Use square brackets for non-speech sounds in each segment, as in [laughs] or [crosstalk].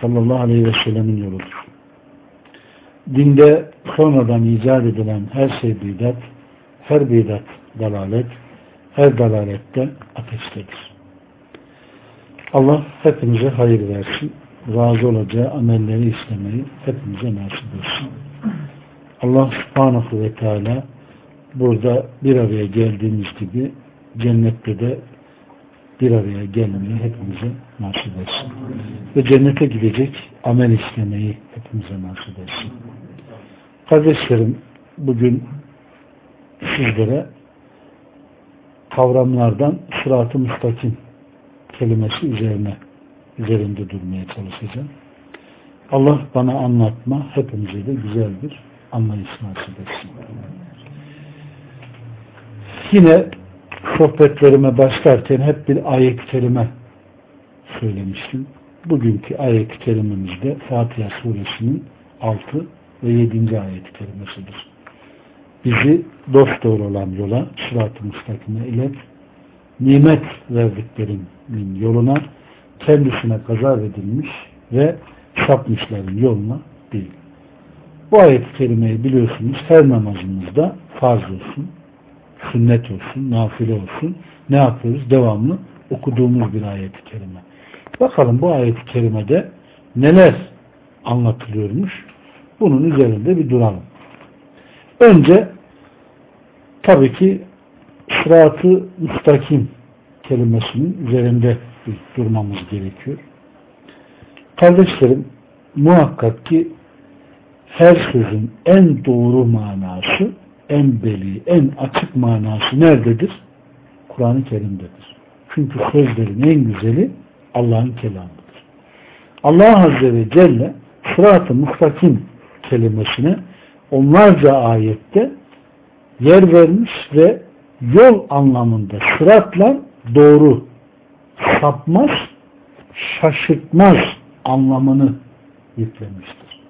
sallallahu aleyhi ve sellemin yoludur. Dinde sonradan icat edilen her şey bidat, her bidat dalalet, her dalalette ateştedir. Allah hepimize hayır versin. Razı olacağı amelleri istemeyi hepimize nasip etsin. Allah subhanahu ve teala burada bir araya geldiğimiz gibi cennette de bir araya gelmeyi hepimize nasip etsin. Ve cennete gidecek amel işlemeyi hepimize nasip etsin. Kardeşlerim bugün sizlere kavramlardan sırat-ı müstakim kelimesi üzerine üzerinde durmaya çalışacağım. Allah bana anlatma hepimize de güzel bir anlayış nasip etsin. Yine sohbetlerime başlarken hep bir ayet-i kerime söylemiştim. Bugünkü ayet-i kerimemizde Fatiha suresinin 6 ve 7. ayet-i kerimesidir. Bizi dost doğru olan yola, sırat-ı müstakime ilet, nimet verdiklerinin yoluna, kendisine kaza edilmiş ve sapmışların yoluna değil. Bu ayet-i kerimeyi biliyorsunuz her namazımızda farz olsun, sünnet olsun, nafile olsun ne yapıyoruz? Devamlı okuduğumuz bir ayet-i kerime. Bakalım bu ayet-i kerimede neler anlatılıyormuş? Bunun üzerinde bir duralım. Önce tabii ki sıratı müstakim kelimesinin üzerinde bir durmamız gerekiyor. Kardeşlerim muhakkak ki her sözün en doğru manası en beli, en açık manası nerededir? Kur'an-ı Kerim'dedir. Çünkü sözlerin en güzeli Allah'ın kelamıdır. Allah Azze ve Celle sırat-ı mustakim kelimesine onlarca ayette yer vermiş ve yol anlamında sıratla doğru sapmaz, şaşırtmaz anlamını yüklemiştir.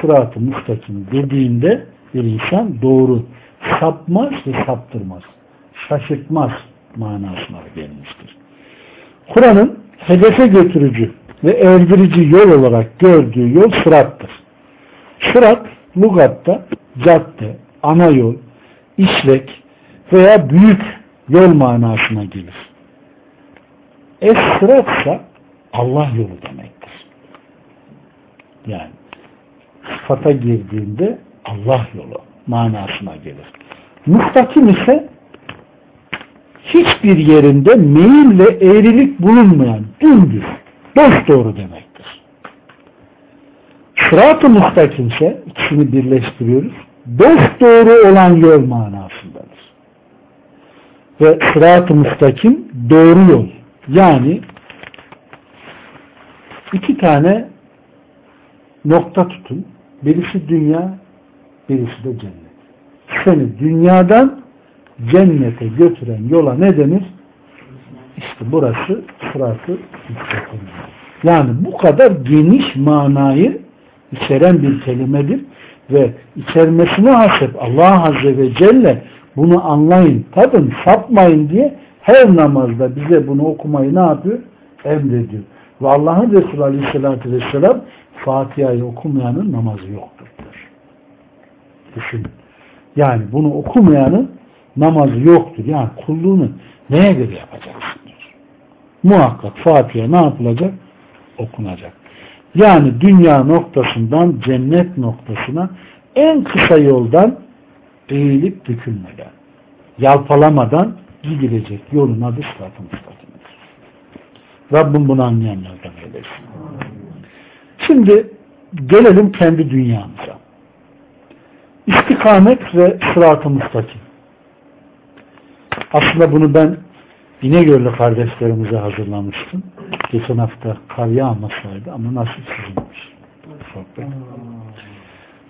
Sırat-ı mustakim dediğinde bir insan doğru sapmaz ve saptırmaz. Şaşırtmaz manasına gelmiştir. Kur'an'ın hedefe götürücü ve erdirici yol olarak gördüğü yol sırattır. Sırat, lugatta cadde, ana yol, işlek veya büyük yol manasına gelir. Es-sıratsa Allah yolu demektir. Yani sıfata girdiğinde Allah yolu manasına gelir. Mustakim ise hiçbir yerinde meyil ve eğrilik bulunmayan dümdüz, doğru demektir. Sırat-ı mustakim ise ikisini birleştiriyoruz. Dost doğru olan yol manasındadır. Ve sırat-ı mustakim doğru yol. Yani iki tane nokta tutun. Birisi dünya, birisi de cennet. Seni dünyadan cennete götüren yola ne denir? İşte burası sıratı müstakim. Yani bu kadar geniş manayı içeren bir kelimedir ve içermesine hasep Allah Azze ve Celle bunu anlayın, tadın, sapmayın diye her namazda bize bunu okumayı ne yapıyor? Emrediyor. Ve Allah'ın Resulü Aleyhisselatü Vesselam Fatiha'yı okumayanın namazı yoktur. Düşünün. Yani bunu okumayanın namazı yoktur. Yani kulluğunu neye göre yapacaksın diyor. Muhakkak Fatiha ne yapılacak? Okunacak. Yani dünya noktasından cennet noktasına en kısa yoldan eğilip bükülmeden, yalpalamadan gidilecek yolun adı sıratı müstakimdir. Rabbim bunu anlayanlardan eylesin. Şimdi gelelim kendi dünyamıza. İstikamet ve sırat-ı müstakim. Aslında bunu ben İnegöl'lü kardeşlerimize hazırlamıştım. Geçen hafta kar yağmasaydı ama nasip sizinmiş.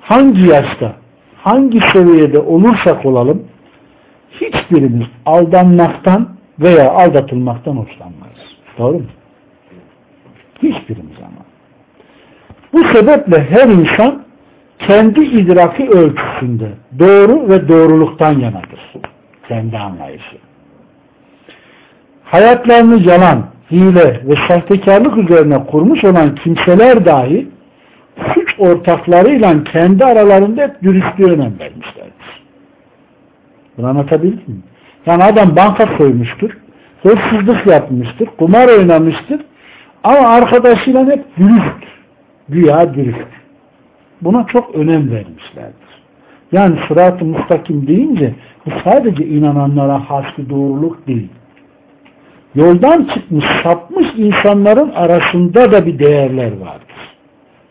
Hangi yaşta, hangi seviyede olursak olalım hiçbirimiz aldanmaktan veya aldatılmaktan hoşlanmayız. Doğru mu? Hiçbirimiz ama. Bu sebeple her insan kendi idraki ölçüsünde doğru ve doğruluktan yanadır. Kendi anlayışı. Hayatlarını yalan, hile ve sahtekarlık üzerine kurmuş olan kimseler dahi suç ortaklarıyla kendi aralarında hep dürüstlüğe önem vermişlerdir. Bunu anlatabildim mi? Yani adam banka soymuştur, hırsızlık yapmıştır, kumar oynamıştır ama arkadaşıyla hep dürüst. Güya dürüst. Buna çok önem vermişlerdir. Yani sırat-ı mustakim deyince bu sadece inananlara has bir doğruluk değil. Yoldan çıkmış, sapmış insanların arasında da bir değerler vardır.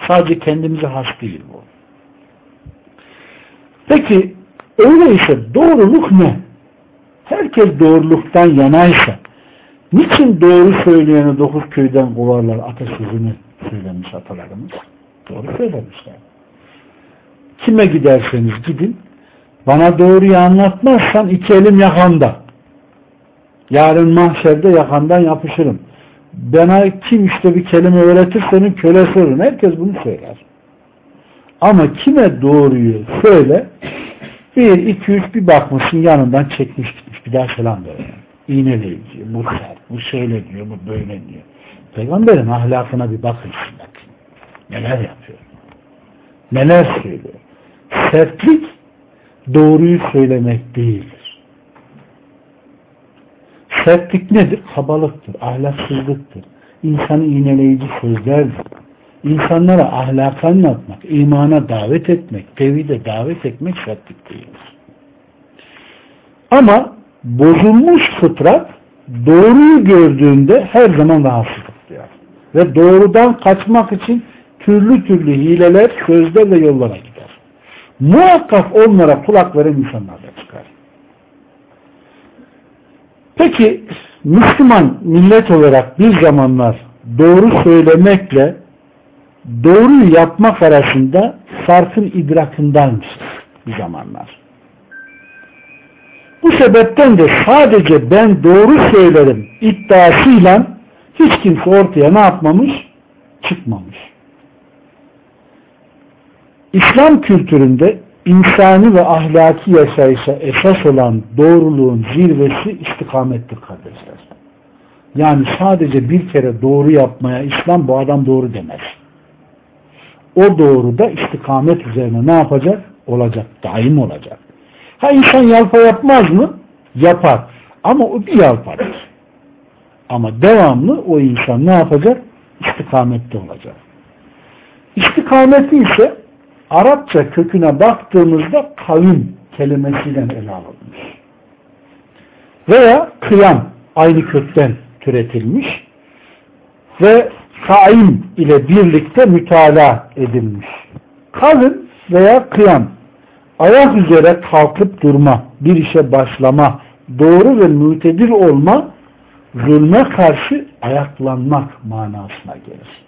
Sadece kendimize has değil bu. Peki öyleyse doğruluk ne? Herkes doğruluktan yanaysa niçin doğru söyleyeni dokuz köyden kovarlar atasözünü söylemiş atalarımız? Doğru söylemişler. Kime giderseniz gidin bana doğruyu anlatmazsan iki elim yakanda. Yarın mahşerde yakandan yapışırım. Bana kim işte bir kelime öğretir senin kölesi olurum. Herkes bunu söyler. Ama kime doğruyu söyle bir, iki, üç bir bakmışsın yanından çekmiş gitmiş. Bir daha selam veriyor. İğneleyici, bu sert, bu şöyle diyor, bu böyle diyor. Peygamberin ahlakına bir bakın şimdi. Neler yapıyor? Neler söylüyor? Sertlik doğruyu söylemek değildir. Sertlik nedir? Kabalıktır, ahlaksızlıktır. İnsanı iğneleyici sözlerdir. İnsanlara ahlak anlatmak, imana davet etmek, tevhide davet etmek sertlik değildir. Ama bozulmuş fıtrat doğruyu gördüğünde her zaman rahatsızlık duyar. Ve doğrudan kaçmak için türlü türlü hileler, sözler ve yollara gider. Muhakkak onlara kulak veren insanlar da çıkar. Peki Müslüman millet olarak bir zamanlar doğru söylemekle doğruyu yapmak arasında farkın idrakındaymıştır bir zamanlar. Bu sebepten de sadece ben doğru söylerim iddiasıyla hiç kimse ortaya ne yapmamış? Çıkmamış. İslam kültüründe insani ve ahlaki yaşayışa esas olan doğruluğun zirvesi istikamettir kardeşler. Yani sadece bir kere doğru yapmaya İslam bu adam doğru demez. O doğru da istikamet üzerine ne yapacak? Olacak. Daim olacak. Ha insan yalpa yapmaz mı? Yapar. Ama o bir yalpadır. Ama devamlı o insan ne yapacak? İstikamette olacak. İstikameti ise Arapça köküne baktığımızda kavim kelimesiyle ele alınmış. Veya kıyam aynı kökten türetilmiş ve kaim ile birlikte mütalaa edilmiş. Kavim veya kıyam ayak üzere kalkıp durma, bir işe başlama, doğru ve mütedir olma, zulme karşı ayaklanmak manasına gelir.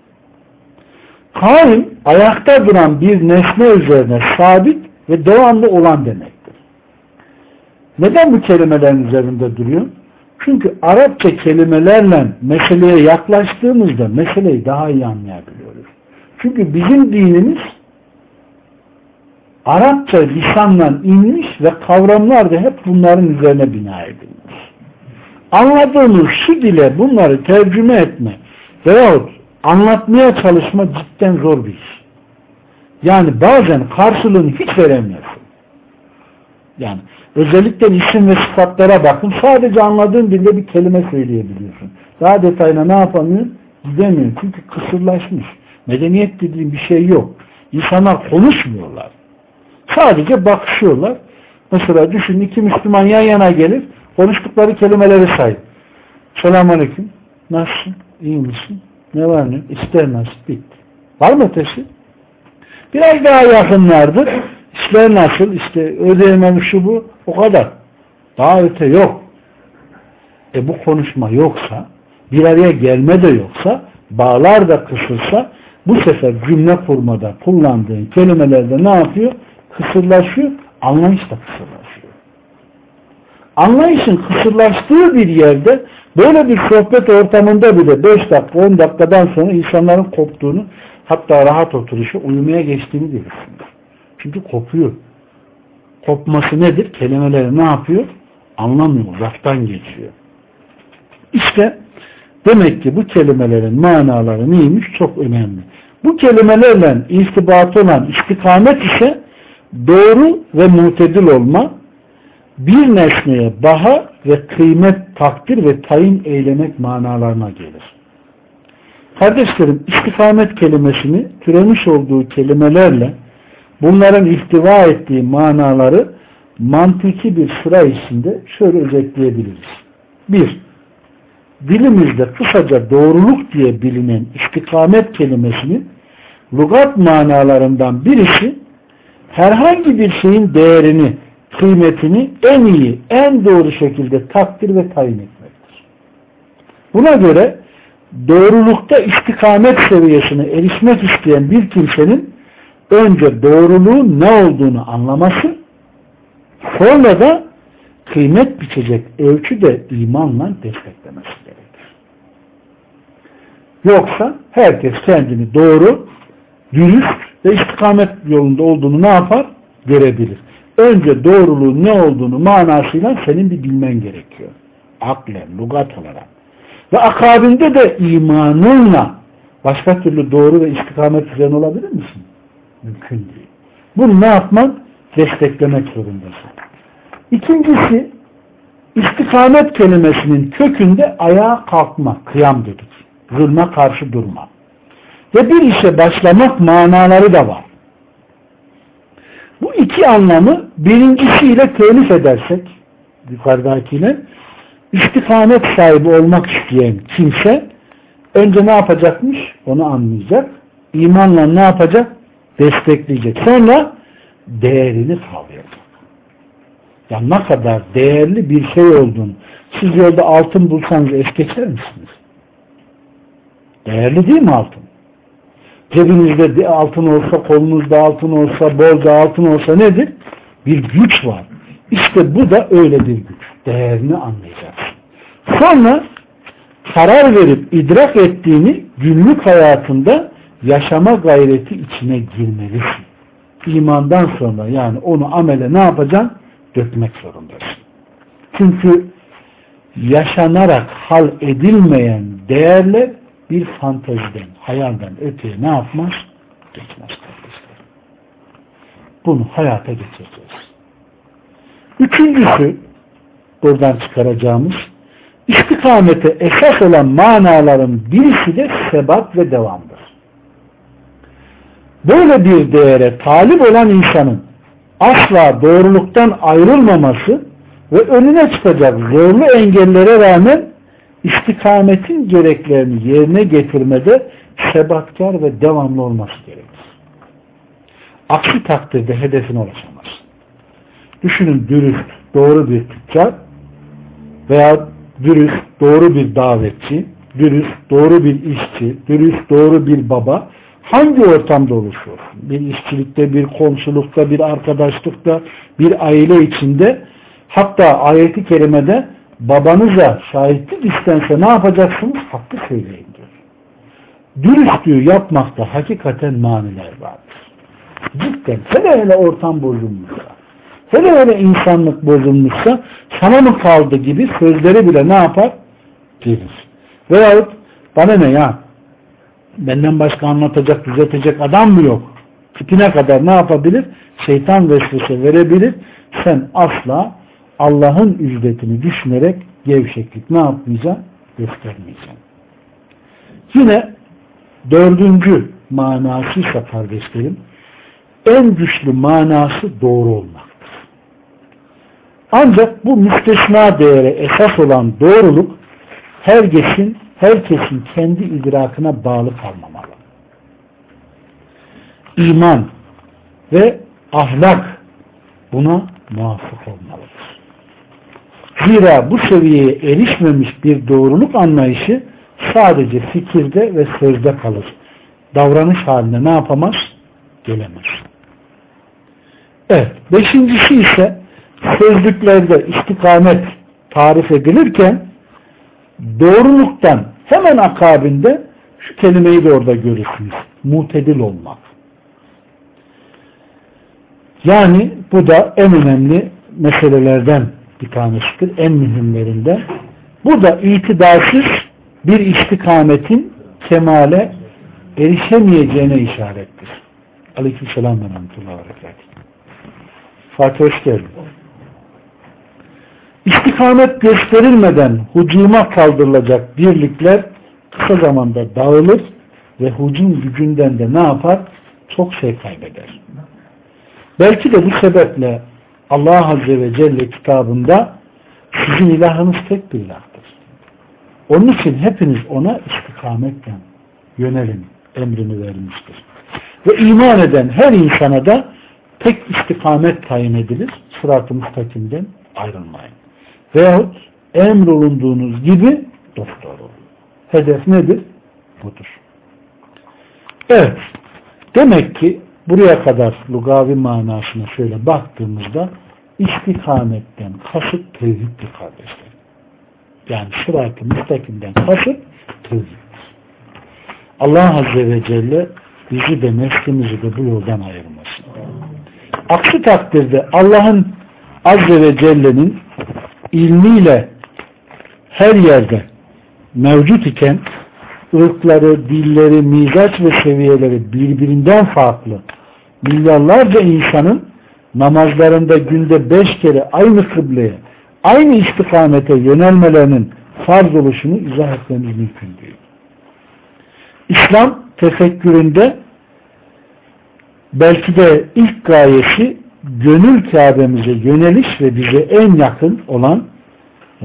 Kaim ayakta duran bir nesne üzerine sabit ve devamlı olan demektir. Neden bu kelimelerin üzerinde duruyor? Çünkü Arapça kelimelerle meseleye yaklaştığımızda meseleyi daha iyi anlayabiliyoruz. Çünkü bizim dinimiz Arapça lisanla inmiş ve kavramlar da hep bunların üzerine bina edilmiş. Anladığımız şu dile bunları tercüme etme veyahut anlatmaya çalışma cidden zor bir iş. Yani bazen karşılığını hiç veremiyorsun. Yani özellikle isim ve sıfatlara bakın. Sadece anladığın dilde bir kelime söyleyebiliyorsun. Daha detayına ne yapamıyor? Gidemiyor. Çünkü kısırlaşmış. Medeniyet dediğim bir şey yok. İnsanlar konuşmuyorlar. Sadece bakışıyorlar. Mesela düşün iki Müslüman yan yana gelir. Konuştukları kelimeleri say. Selamun Aleyküm. Nasılsın? İyi misin? Ne var ne? İster nasip bitti. Var mı ötesi? Biraz daha yakınlardır. İşler nasıl? İşte ödeyemem şu bu. O kadar. Daha öte yok. E bu konuşma yoksa, bir araya gelme de yoksa, bağlar da kısılsa, bu sefer cümle kurmada kullandığın kelimelerde ne yapıyor? Kısırlaşıyor. Anlayış da kısırlaşıyor. Anlayışın kısırlaştığı bir yerde böyle bir sohbet ortamında bile 5 dakika 10 dakikadan sonra insanların koptuğunu hatta rahat oturuşu uyumaya geçtiğini görürsünüz. Çünkü kopuyor. Kopması nedir? Kelimeleri ne yapıyor? Anlamıyor. Uzaktan geçiyor. İşte demek ki bu kelimelerin manaları neymiş? Çok önemli. Bu kelimelerle irtibatı olan istikamet ise doğru ve mutedil olma, bir nesneye baha ve kıymet takdir ve tayin eylemek manalarına gelir. Kardeşlerim istikamet kelimesini türemiş olduğu kelimelerle bunların ihtiva ettiği manaları mantıki bir sıra içinde şöyle özetleyebiliriz. Bir, dilimizde kısaca doğruluk diye bilinen istikamet kelimesinin lugat manalarından birisi herhangi bir şeyin değerini, kıymetini en iyi, en doğru şekilde takdir ve tayin etmektir. Buna göre doğrulukta istikamet seviyesine erişmek isteyen bir kimsenin önce doğruluğun ne olduğunu anlaması sonra da kıymet biçecek ölçü de imanla desteklemesi gerekir. Yoksa herkes kendini doğru, dürüst ve istikamet yolunda olduğunu ne yapar? Görebilir. Önce doğruluğun ne olduğunu manasıyla senin bir bilmen gerekiyor. Aklen, lugat olarak. Ve akabinde de imanınla başka türlü doğru ve istikamet üzerine olabilir misin? Mümkün değil. Bunu ne yapman? Desteklemek zorundasın. İkincisi istikamet kelimesinin kökünde ayağa kalkma, kıyam dedik. Zulme karşı durma. Ve bir işe başlamak manaları da var. Bu iki anlamı birincisiyle telif edersek yukarıdakiyle istikamet sahibi olmak isteyen kimse önce ne yapacakmış? Onu anlayacak. İmanla ne yapacak? Destekleyecek. Sonra değerini kavrayacak. Ya ne kadar değerli bir şey olduğunu siz yolda altın bulsanız es geçer misiniz? Değerli değil mi altın? Cebinizde altın olsa, kolunuzda altın olsa, bolca altın olsa nedir? Bir güç var. İşte bu da öyle bir güç. Değerini anlayacaksın. Sonra karar verip idrak ettiğini günlük hayatında yaşama gayreti içine girmelisin. İmandan sonra yani onu amele ne yapacaksın? Dökmek zorundasın. Çünkü yaşanarak hal edilmeyen değerler bir fanteziden, hayalden öteye ne yapmaz? Geçmez kardeşler. Bunu hayata geçireceğiz. Üçüncüsü buradan çıkaracağımız istikamete esas olan manaların birisi de sebat ve devamdır. Böyle bir değere talip olan insanın asla doğruluktan ayrılmaması ve önüne çıkacak zorlu engellere rağmen istikametin gereklerini yerine getirmede sebatkar ve devamlı olması gerekir. Aksi takdirde hedefine ulaşamaz. Düşünün dürüst, doğru bir tüccar veya dürüst, doğru bir davetçi, dürüst, doğru bir işçi, dürüst, doğru bir baba hangi ortamda olursa bir işçilikte, bir komşulukta, bir arkadaşlıkta, bir aile içinde hatta ayeti kerimede babanıza şahitlik istense ne yapacaksınız? Hakkı söyleyin diyor. Dürüstlüğü yapmakta hakikaten maniler vardır. Cidden hele hele ortam bozulmuşsa, hele hele insanlık bozulmuşsa sana mı kaldı gibi sözleri bile ne yapar? Gelir. Veyahut bana ne ya benden başka anlatacak, düzeltecek adam mı yok? Tipine kadar ne yapabilir? Şeytan vesvese verebilir. Sen asla Allah'ın ücretini düşünerek gevşeklik ne yapmayacaksın? Göstermeyeceksin. Yine dördüncü manası ise kardeşlerim en güçlü manası doğru olmaktır. Ancak bu müstesna değere esas olan doğruluk herkesin herkesin kendi idrakına bağlı kalmamalı. İman ve ahlak buna muvaffak olmalıdır. Zira bu seviyeye erişmemiş bir doğruluk anlayışı sadece fikirde ve sözde kalır. davranış haline ne yapamaz? Gelemez. Evet. Beşincisi ise sözlüklerde istikamet tarif edilirken doğruluktan hemen akabinde şu kelimeyi de orada görürsünüz. Mutedil olmak. Yani bu da en önemli meselelerden bir tanesidir. En mühimlerinden. Bu da itidarsız bir istikametin kemale erişemeyeceğine işarettir. Aleyküm selam ve rahmetullahi ve Fatih hoş geldin. İstikamet gösterilmeden hucuma kaldırılacak birlikler kısa zamanda dağılır ve hucum gücünden de ne yapar? Çok şey kaybeder. Belki de bu sebeple Allah Azze ve Celle kitabında sizin ilahınız tek bir ilahtır. Onun için hepiniz ona istikametle yönelin emrini vermiştir. Ve iman eden her insana da tek istikamet tayin edilir. Sırat-ı müstakimden ayrılmayın. Veyahut emrolunduğunuz gibi doktor olun. Hedef nedir? Budur. Evet. Demek ki buraya kadar lugavi manasına şöyle baktığımızda istikametten kasıt tevhiddir kardeşler. Yani sırat-ı müstakimden kasıt tevhiddir. Allah Azze ve Celle bizi de neslimizi de bu yoldan ayırmasın. Aksi takdirde Allah'ın Azze ve Celle'nin ilmiyle her yerde mevcut iken ırkları, dilleri, mizaç ve seviyeleri birbirinden farklı milyarlarca insanın namazlarında günde beş kere aynı kıbleye, aynı istikamete yönelmelerinin farz oluşunu izah etmemiz mümkün değil. İslam tefekküründe belki de ilk gayesi gönül Kabe'mize yöneliş ve bize en yakın olan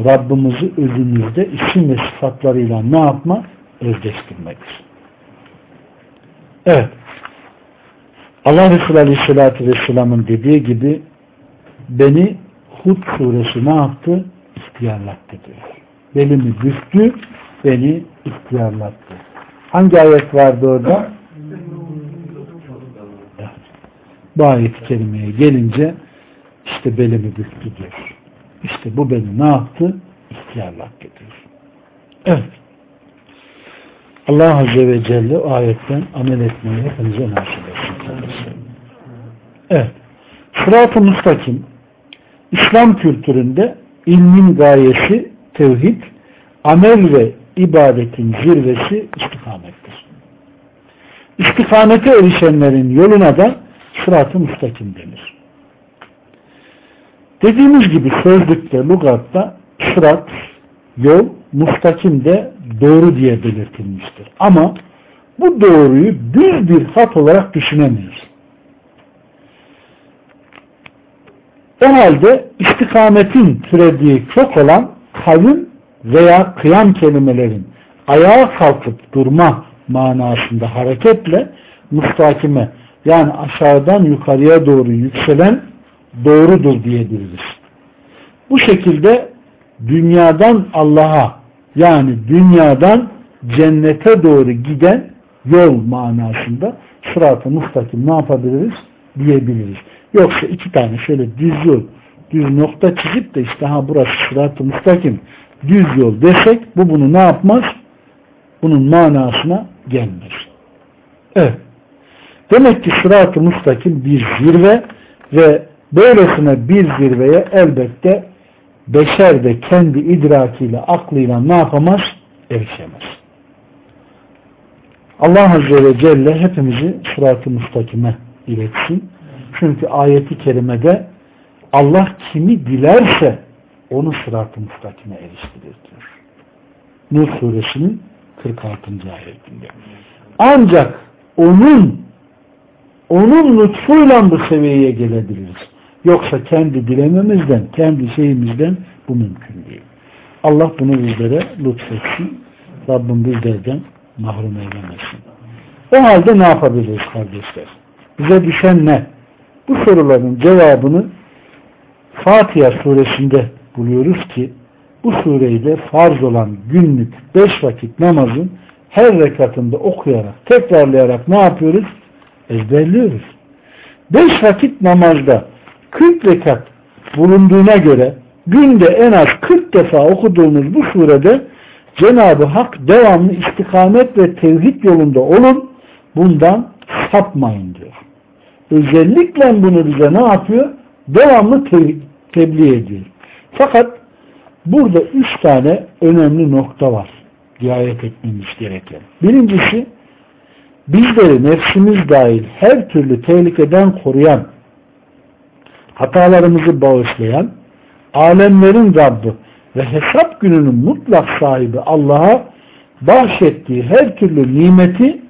Rabbimizi özümüzde isim ve sıfatlarıyla ne yapma? Özdeştirmektir. Evet. Allah Resulü Aleyhisselatü Vesselam'ın dediği gibi beni Hud suresi ne yaptı? İhtiyarlattı diyor. Belimi büktü, beni ihtiyarlattı. Hangi ayet vardı orada? Bu ayet-i gelince işte belimi büktü diyor. İşte bu beni ne yaptı? İhtiyarlattı diyor. Evet. Allah Azze ve Celle o ayetten amel etmeyi hepinize nasip etsin. Evet. Sırat-ı Mustakim İslam kültüründe ilmin gayesi tevhid, amel ve ibadetin zirvesi istikamettir. İstikamete erişenlerin yoluna da sırat-ı müstakim denir. Dediğimiz gibi sözlükte, lugatta sırat, yol, mustakim de doğru diye belirtilmiştir. Ama bu doğruyu düz bir hat olarak düşünemeyiz. O halde istikametin türediği çok olan kavim veya kıyam kelimelerin ayağa kalkıp durma manasında hareketle mustakime yani aşağıdan yukarıya doğru yükselen doğrudur diyebiliriz. Bu şekilde dünyadan Allah'a yani dünyadan cennete doğru giden yol manasında sırat-ı ne yapabiliriz? Diyebiliriz. Yoksa iki tane şöyle düz yol, düz nokta çizip de işte ha burası sırat-ı düz yol desek bu bunu ne yapmaz? Bunun manasına gelmez. Evet. Demek ki sırat-ı bir zirve ve böylesine bir zirveye elbette beşer de kendi idrakiyle, aklıyla ne yapamaz? Erişemez. Allah Azze ve Celle hepimizi sırat-ı mustakime iletsin. Çünkü ayeti kerimede Allah kimi dilerse onu sırat-ı mustakime eriştirir diyor. Nur suresinin 46. ayetinde. Ancak onun onun lütfuyla bu seviyeye gelebiliriz. Yoksa kendi dilememizden, kendi şeyimizden bu mümkün değil. Allah bunu bizlere lütfetsin. Rabbim bizlerden mahrum eylemesin. O halde ne yapabiliriz kardeşler? Bize düşen ne? Bu soruların cevabını Fatiha suresinde buluyoruz ki bu sureyle farz olan günlük beş vakit namazın her rekatında okuyarak, tekrarlayarak ne yapıyoruz? Ezberliyoruz. Beş vakit namazda 40 rekat bulunduğuna göre günde en az 40 defa okuduğumuz bu surede Cenab-ı Hak devamlı istikamet ve tevhid yolunda olun, bundan sapmayın diyor. Özellikle bunu bize ne yapıyor? Devamlı te tebliğ ediyor. Fakat burada üç tane önemli nokta var. Riayet etmemiz gereken. Birincisi bizleri nefsimiz dahil her türlü tehlikeden koruyan, hatalarımızı bağışlayan, alemlerin Rabbi ve hesap gününün mutlak sahibi Allah'a bahşettiği her türlü nimeti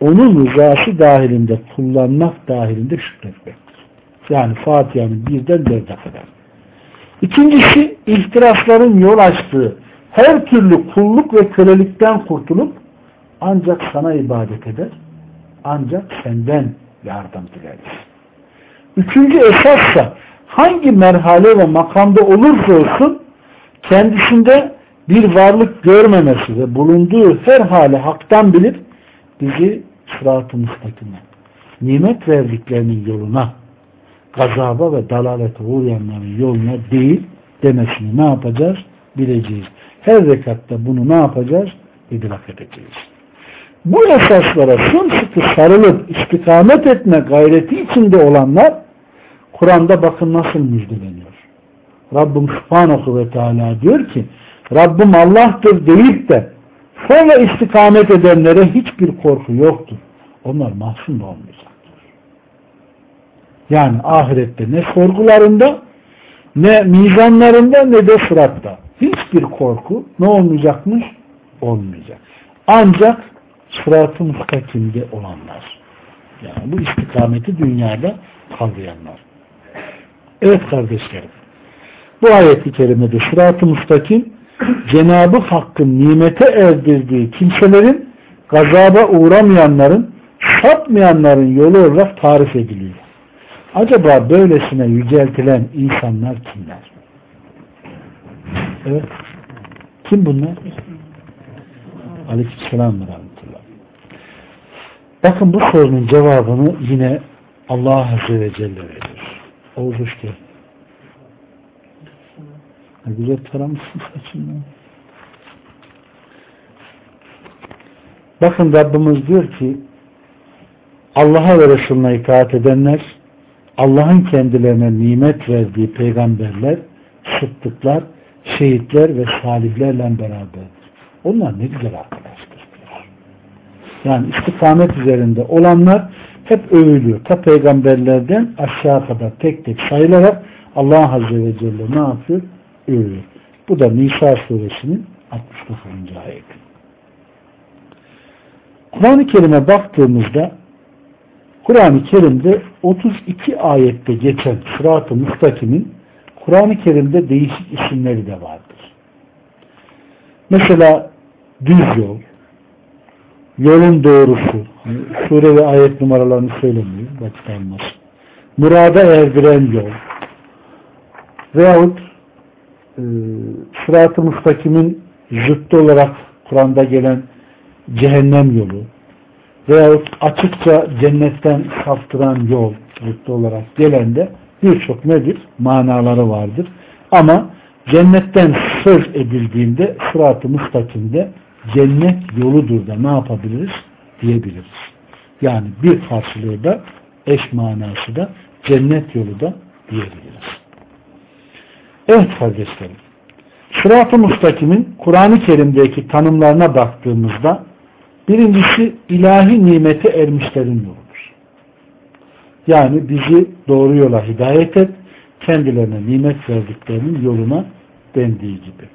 onun rızası dahilinde kullanmak dahilinde şükretmektir. Yani Fatiha'nın birden dörde kadar. İkincisi ihtirasların yol açtığı her türlü kulluk ve kölelikten kurtulup ancak sana ibadet eder, ancak senden yardım dileriz. Üçüncü esassa hangi merhale ve makamda olursa olsun kendisinde bir varlık görmemesi ve bulunduğu her hali haktan bilip bizi sırat-ı nimet verdiklerinin yoluna, gazaba ve dalalete uğrayanların yoluna değil demesini ne yapacağız? Bileceğiz. Her rekatta bunu ne yapacağız? İdrak edeceğiz. Bu esaslara sımsıkı sarılıp istikamet etme gayreti içinde olanlar Kur'an'da bakın nasıl müjdeleniyor. Rabbim Subhanahu ve Teala diyor ki Rabbim Allah'tır deyip de sonra istikamet edenlere hiçbir korku yoktur. Onlar mahzun da olmayacaktır. Yani ahirette ne sorgularında ne mizanlarında ne de sıratta hiçbir korku ne olmayacakmış? Olmayacak. Ancak sırat-ı mustakimde olanlar. Yani bu istikameti dünyada kavrayanlar. Evet kardeşlerim. Bu ayet-i kerimede sırat-ı mustakim Cenab-ı Hakk'ın nimete erdirdiği kimselerin gazaba uğramayanların sapmayanların yolu olarak tarif ediliyor. Acaba böylesine yüceltilen insanlar kimler? Evet. Kim bunlar? Aleykümselam ve rahmetullah. Bakın bu sorunun cevabını yine Allah Azze ve Celle veriyor. Geldin. Ne güzel taramışsın [laughs] saçını. Bakın Rabbimiz diyor ki Allah'a ve Resulüne itaat edenler Allah'ın kendilerine nimet verdiği peygamberler, sıddıklar, şehitler ve salihlerle beraber. Onlar ne güzel arkadaşlar. Yani istikamet üzerinde olanlar hep övülüyor. Ta peygamberlerden aşağı kadar tek tek sayılarak Allah Azze ve Celle ne yapıyor? Övüyor. Bu da Nisa suresinin 69. ayeti. Kur'an-ı Kerim'e baktığımızda Kur'an-ı Kerim'de 32 ayette geçen sırat-ı müstakimin Kur'an-ı Kerim'de değişik isimleri de vardır. Mesela düz yol, yolun doğrusu, sure ve ayet numaralarını söylemiyor, vakit almaz. Murada erdiren yol veyahut e, sırat-ı müstakimin zıttı olarak Kur'an'da gelen cehennem yolu veyahut açıkça cennetten saptıran yol zıttı olarak gelen de birçok nedir? Manaları vardır. Ama cennetten söz edildiğinde sırat-ı müstakimde cennet yoludur da ne yapabiliriz? Diyebiliriz. Yani bir karşılığı da eş manası da cennet yolu da diyebiliriz. Evet kardeşlerim. Sırat-ı Mustakim'in Kur'an-ı Kerim'deki tanımlarına baktığımızda birincisi ilahi nimete ermişlerin yoludur. Yani bizi doğru yola hidayet et, kendilerine nimet verdiklerinin yoluna dendiği gibi.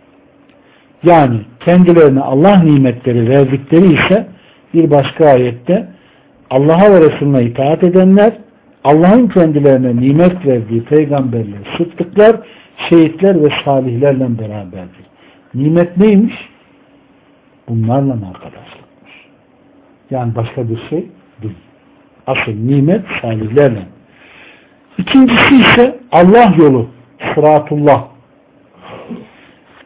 Yani kendilerine Allah nimetleri verdikleri ise bir başka ayette Allah'a ve Resulüne itaat edenler Allah'ın kendilerine nimet verdiği peygamberler, sıddıklar, şehitler ve salihlerle beraberdir. Nimet neymiş? Bunlarla arkadaşlıkmış. Yani başka bir şey değil. Asıl nimet salihlerle. İkincisi ise Allah yolu, sıratullah.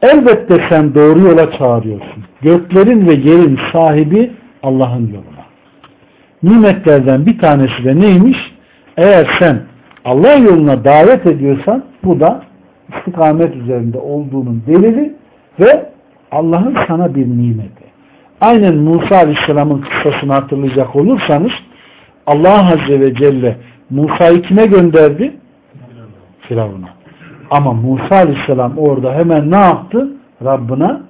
Elbette sen doğru yola çağırıyorsun. göklerin ve yerin sahibi Allah'ın yoluna. Nimetlerden bir tanesi de neymiş? Eğer sen Allah yoluna davet ediyorsan bu da istikamet üzerinde olduğunun delili ve Allah'ın sana bir nimeti. Aynen Musa Aleyhisselam'ın kıssasını hatırlayacak olursanız Allah Azze ve Celle Musa'yı kime gönderdi? Firavun'a. Ama Musa Aleyhisselam orada hemen ne yaptı? Rabbına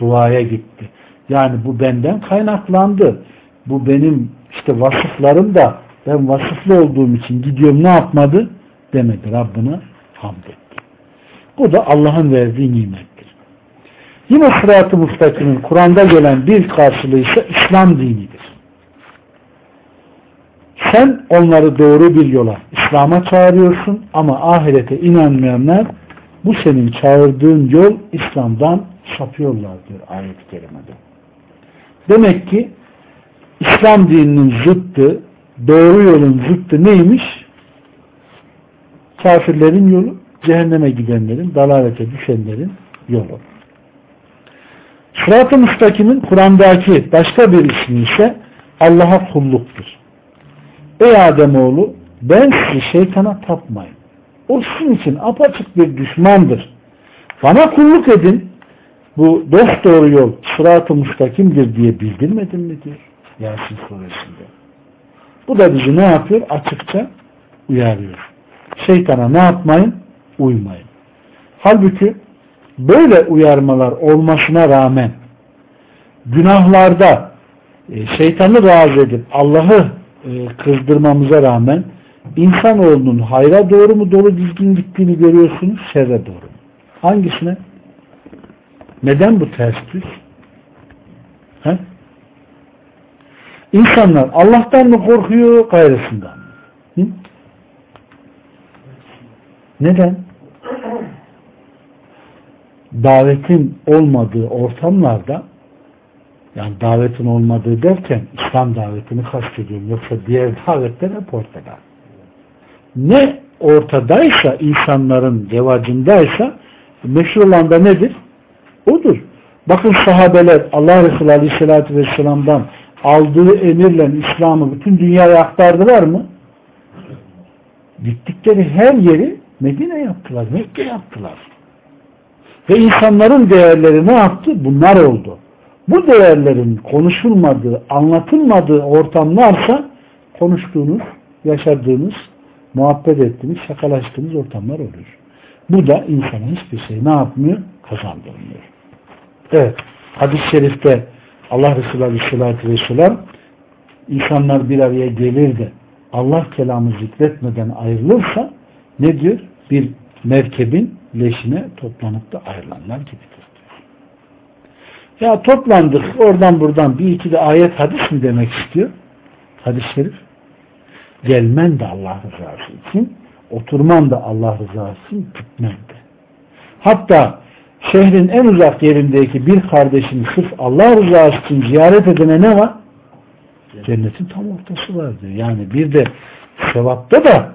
duaya gitti. Yani bu benden kaynaklandı. Bu benim işte vasıflarım da ben vasıflı olduğum için gidiyorum ne yapmadı? Demedi. Rabbına hamd etti. Bu da Allah'ın verdiği nimettir. Yine sırat-ı mustakimin Kur'an'da gelen bir karşılığı ise İslam dinidir. Sen onları doğru bir yola, İslam'a çağırıyorsun ama ahirete inanmayanlar bu senin çağırdığın yol İslam'dan sapıyorlar diyor ayet-i kerimede. Demek ki İslam dininin zıttı, doğru yolun zıttı neymiş? Kafirlerin yolu, cehenneme gidenlerin, dalalete düşenlerin yolu. Sırat-ı müstakimin Kur'an'daki başka bir ismi ise Allah'a kulluktur. Ey Ademoğlu ben sizi şeytana tapmayın. O sizin için apaçık bir düşmandır. Bana kulluk edin. Bu dost doğru yol sırat-ı müstakimdir diye bildirmedim mi diyor Yasin suresinde. Bu da bizi ne yapıyor? Açıkça uyarıyor. Şeytana ne yapmayın? Uymayın. Halbuki böyle uyarmalar olmasına rağmen günahlarda e, şeytanı razı edip Allah'ı e, kızdırmamıza rağmen insanoğlunun hayra doğru mu dolu dizgin gittiğini görüyorsunuz, şerre doğru mu? Hangisine? Neden bu ters düz? He? İnsanlar Allah'tan mı korkuyor, gayrısından? Hı? Neden? Davetin olmadığı ortamlarda yani davetin olmadığı derken İslam davetini kastediyorum. Yoksa diğer davetler hep ortada. Ne ortadaysa insanların revacındaysa meşhur olan da nedir? Odur. Bakın sahabeler Allah Resulü Aleyhisselatü Vesselam'dan aldığı emirle İslam'ı bütün dünyaya aktardılar mı? Gittikleri her yeri Medine yaptılar, Mekke yaptılar. Ve insanların değerleri ne yaptı? Bunlar oldu. Bu değerlerin konuşulmadığı, anlatılmadığı ortamlarsa konuştuğunuz, yaşadığınız, muhabbet ettiğiniz, şakalaştığınız ortamlar olur. Bu da insana hiçbir şey ne yapmıyor? Kazandırmıyor. Evet. Hadis-i şerifte Allah Resulü Aleyhisselatü Vesselam insanlar bir araya gelir de Allah kelamı zikretmeden ayrılırsa ne diyor? Bir merkebin leşine toplanıp da ayrılanlar gibidir. Ya toplandık oradan buradan bir iki de ayet hadis mi demek istiyor? Hadis-i şerif. Gelmen de Allah rızası için, oturman da Allah rızası için, gitmen de. Hatta şehrin en uzak yerindeki bir kardeşini sırf Allah rızası için ziyaret edene ne var? Cennetin tam ortası var diyor. Yani bir de sevapta da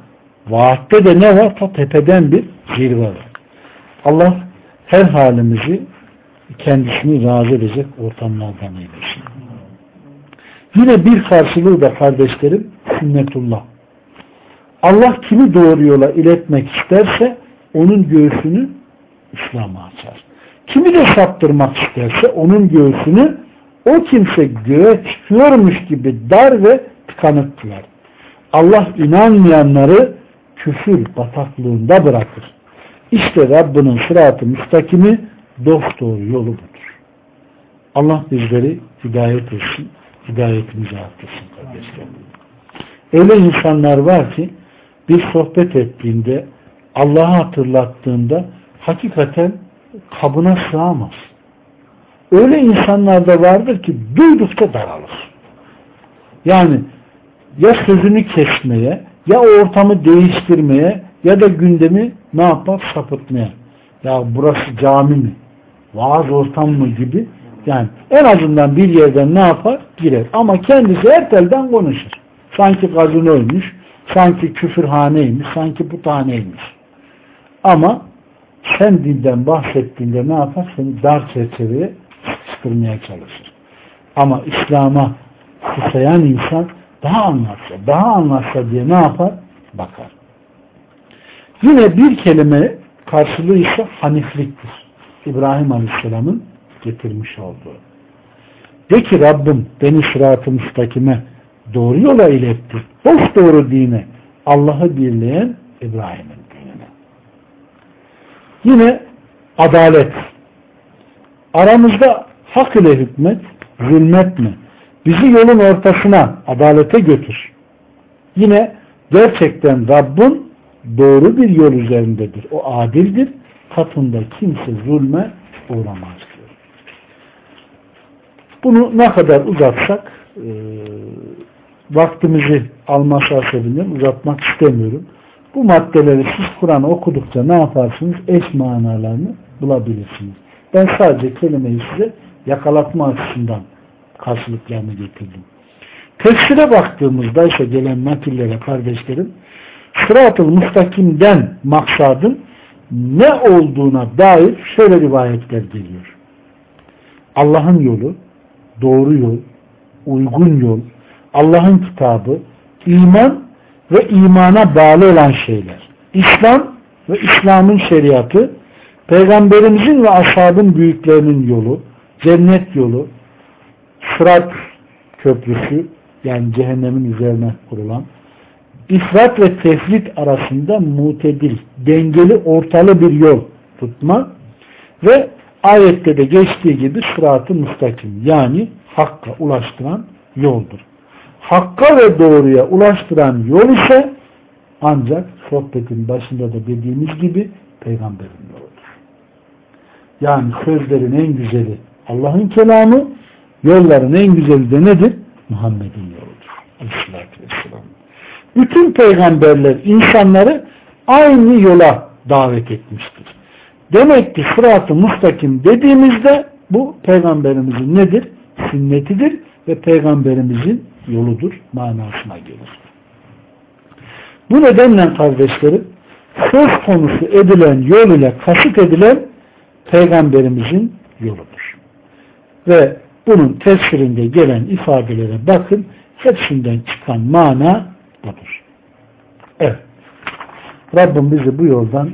vaatte de ne var? Ta tepeden bir zirve var. Allah her halimizi kendisini razı edecek ortamlardan eylesin. Yine bir karşılığı da kardeşlerim sünnetullah. Allah kimi doğru yola iletmek isterse onun göğsünü İslam'a açar. Kimi de saptırmak isterse onun göğsünü o kimse göğe çıkıyormuş gibi dar ve tıkanık. Allah inanmayanları küfür bataklığında bırakır. İşte Rabbinin sıratı müstakimi dost doğru yolu budur. Allah bizleri hidayet etsin, hidayetimizi arttırsın kardeşlerim. Öyle insanlar var ki bir sohbet ettiğinde Allah'ı hatırlattığında hakikaten kabına sığamaz. Öyle insanlar da vardır ki duydukça daralır. Yani ya sözünü kesmeye ya ortamı değiştirmeye ya da gündemi ne yapar? Sapıtmaya. Ya burası cami mi? Vaaz ortam mı gibi. Yani en azından bir yerden ne yapar? Girer. Ama kendisi her telden konuşur. Sanki gazinoymuş, sanki küfürhaneymiş, sanki puthaneymiş. Ama sen dinden bahsettiğinde ne yapar? Seni dar çerçeveye kıstırmaya çalışır. Ama İslam'a susayan insan daha anlatsa, daha anlatsa diye ne yapar? Bakar. Yine bir kelime karşılığı ise hanifliktir. İbrahim Aleyhisselam'ın getirmiş olduğu. De ki Rabbim beni sırat-ı müstakime doğru yola iletti. Hoş doğru dine. Allah'ı birleyen İbrahim'in. Yine adalet. Aramızda hak ile hükmet, zulmetme. Bizi yolun ortasına, adalete götür. Yine gerçekten Rabbin doğru bir yol üzerindedir. O adildir. Katında kimse zulme uğramaz diyor. Bunu ne kadar uzatsak e, vaktimizi alması hasebinden uzatmak istemiyorum. Bu maddeleri siz Kur'an'ı okudukça ne yaparsınız? Eş manalarını bulabilirsiniz. Ben sadece kelimeyi size yakalatma açısından karşılıklarını getirdim. Tefsire baktığımızda ise gelen nakillere kardeşlerim sırat-ı mustakimden maksadın ne olduğuna dair şöyle rivayetler geliyor. Allah'ın yolu, doğru yol, uygun yol, Allah'ın kitabı, iman ve imana bağlı olan şeyler. İslam ve İslam'ın şeriatı, Peygamberimizin ve ashabın büyüklerinin yolu, cennet yolu, Sırat köprüsü, yani cehennemin üzerine kurulan, ifrat ve tefrit arasında mutedil, dengeli, ortalı bir yol tutma ve ayette de geçtiği gibi sıratı müstakim yani hakka ulaştıran yoldur. Hakka ve doğruya ulaştıran yol ise ancak sohbetin başında da dediğimiz gibi peygamberin yoludur. Yani sözlerin en güzeli Allah'ın kelamı, yolların en güzeli de nedir? Muhammed'in yoludur. Aleyhisselatü Vesselam. Bütün peygamberler insanları aynı yola davet etmiştir. Demek ki sırat-ı mustakim dediğimizde bu peygamberimizin nedir? Sünnetidir ve peygamberimizin yoludur manasına gelir. Bu nedenle kardeşlerim söz konusu edilen yol ile kasıt edilen peygamberimizin yoludur. Ve bunun tefsirinde gelen ifadelere bakın hepsinden çıkan mana budur. Evet. Rabbim bizi bu yoldan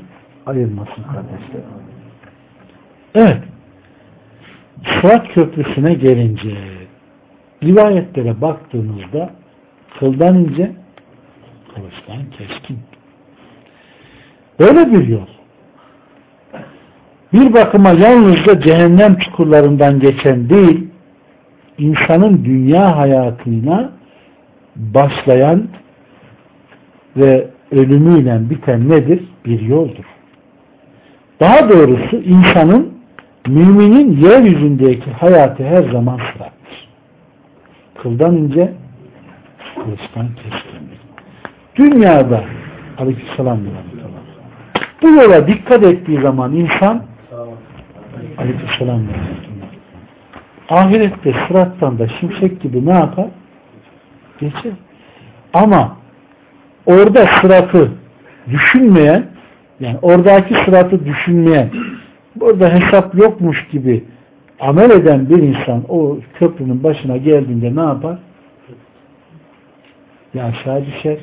ayırmasın kardeşler. Evet. Sırat Köprüsü'ne gelince rivayetlere baktığımızda kıldan ince kılıçtan keskin. Böyle bir yol. Bir bakıma yalnızca cehennem çukurlarından geçen değil, insanın dünya hayatına başlayan ve ölümüyle biten nedir? Bir yoldur. Daha doğrusu insanın müminin yeryüzündeki hayatı her zaman sırattır. Kıldan ince, kılıçtan keskindir. Dünyada aleykümselam bu yola dikkat ettiği zaman insan aleykümselam ahirette sırattan da şimşek gibi ne yapar? Geçer. Ama orada sıratı düşünmeyen yani oradaki sıratı düşünmeyen burada hesap yokmuş gibi amel eden bir insan o köprünün başına geldiğinde ne yapar? Ya aşağı düşer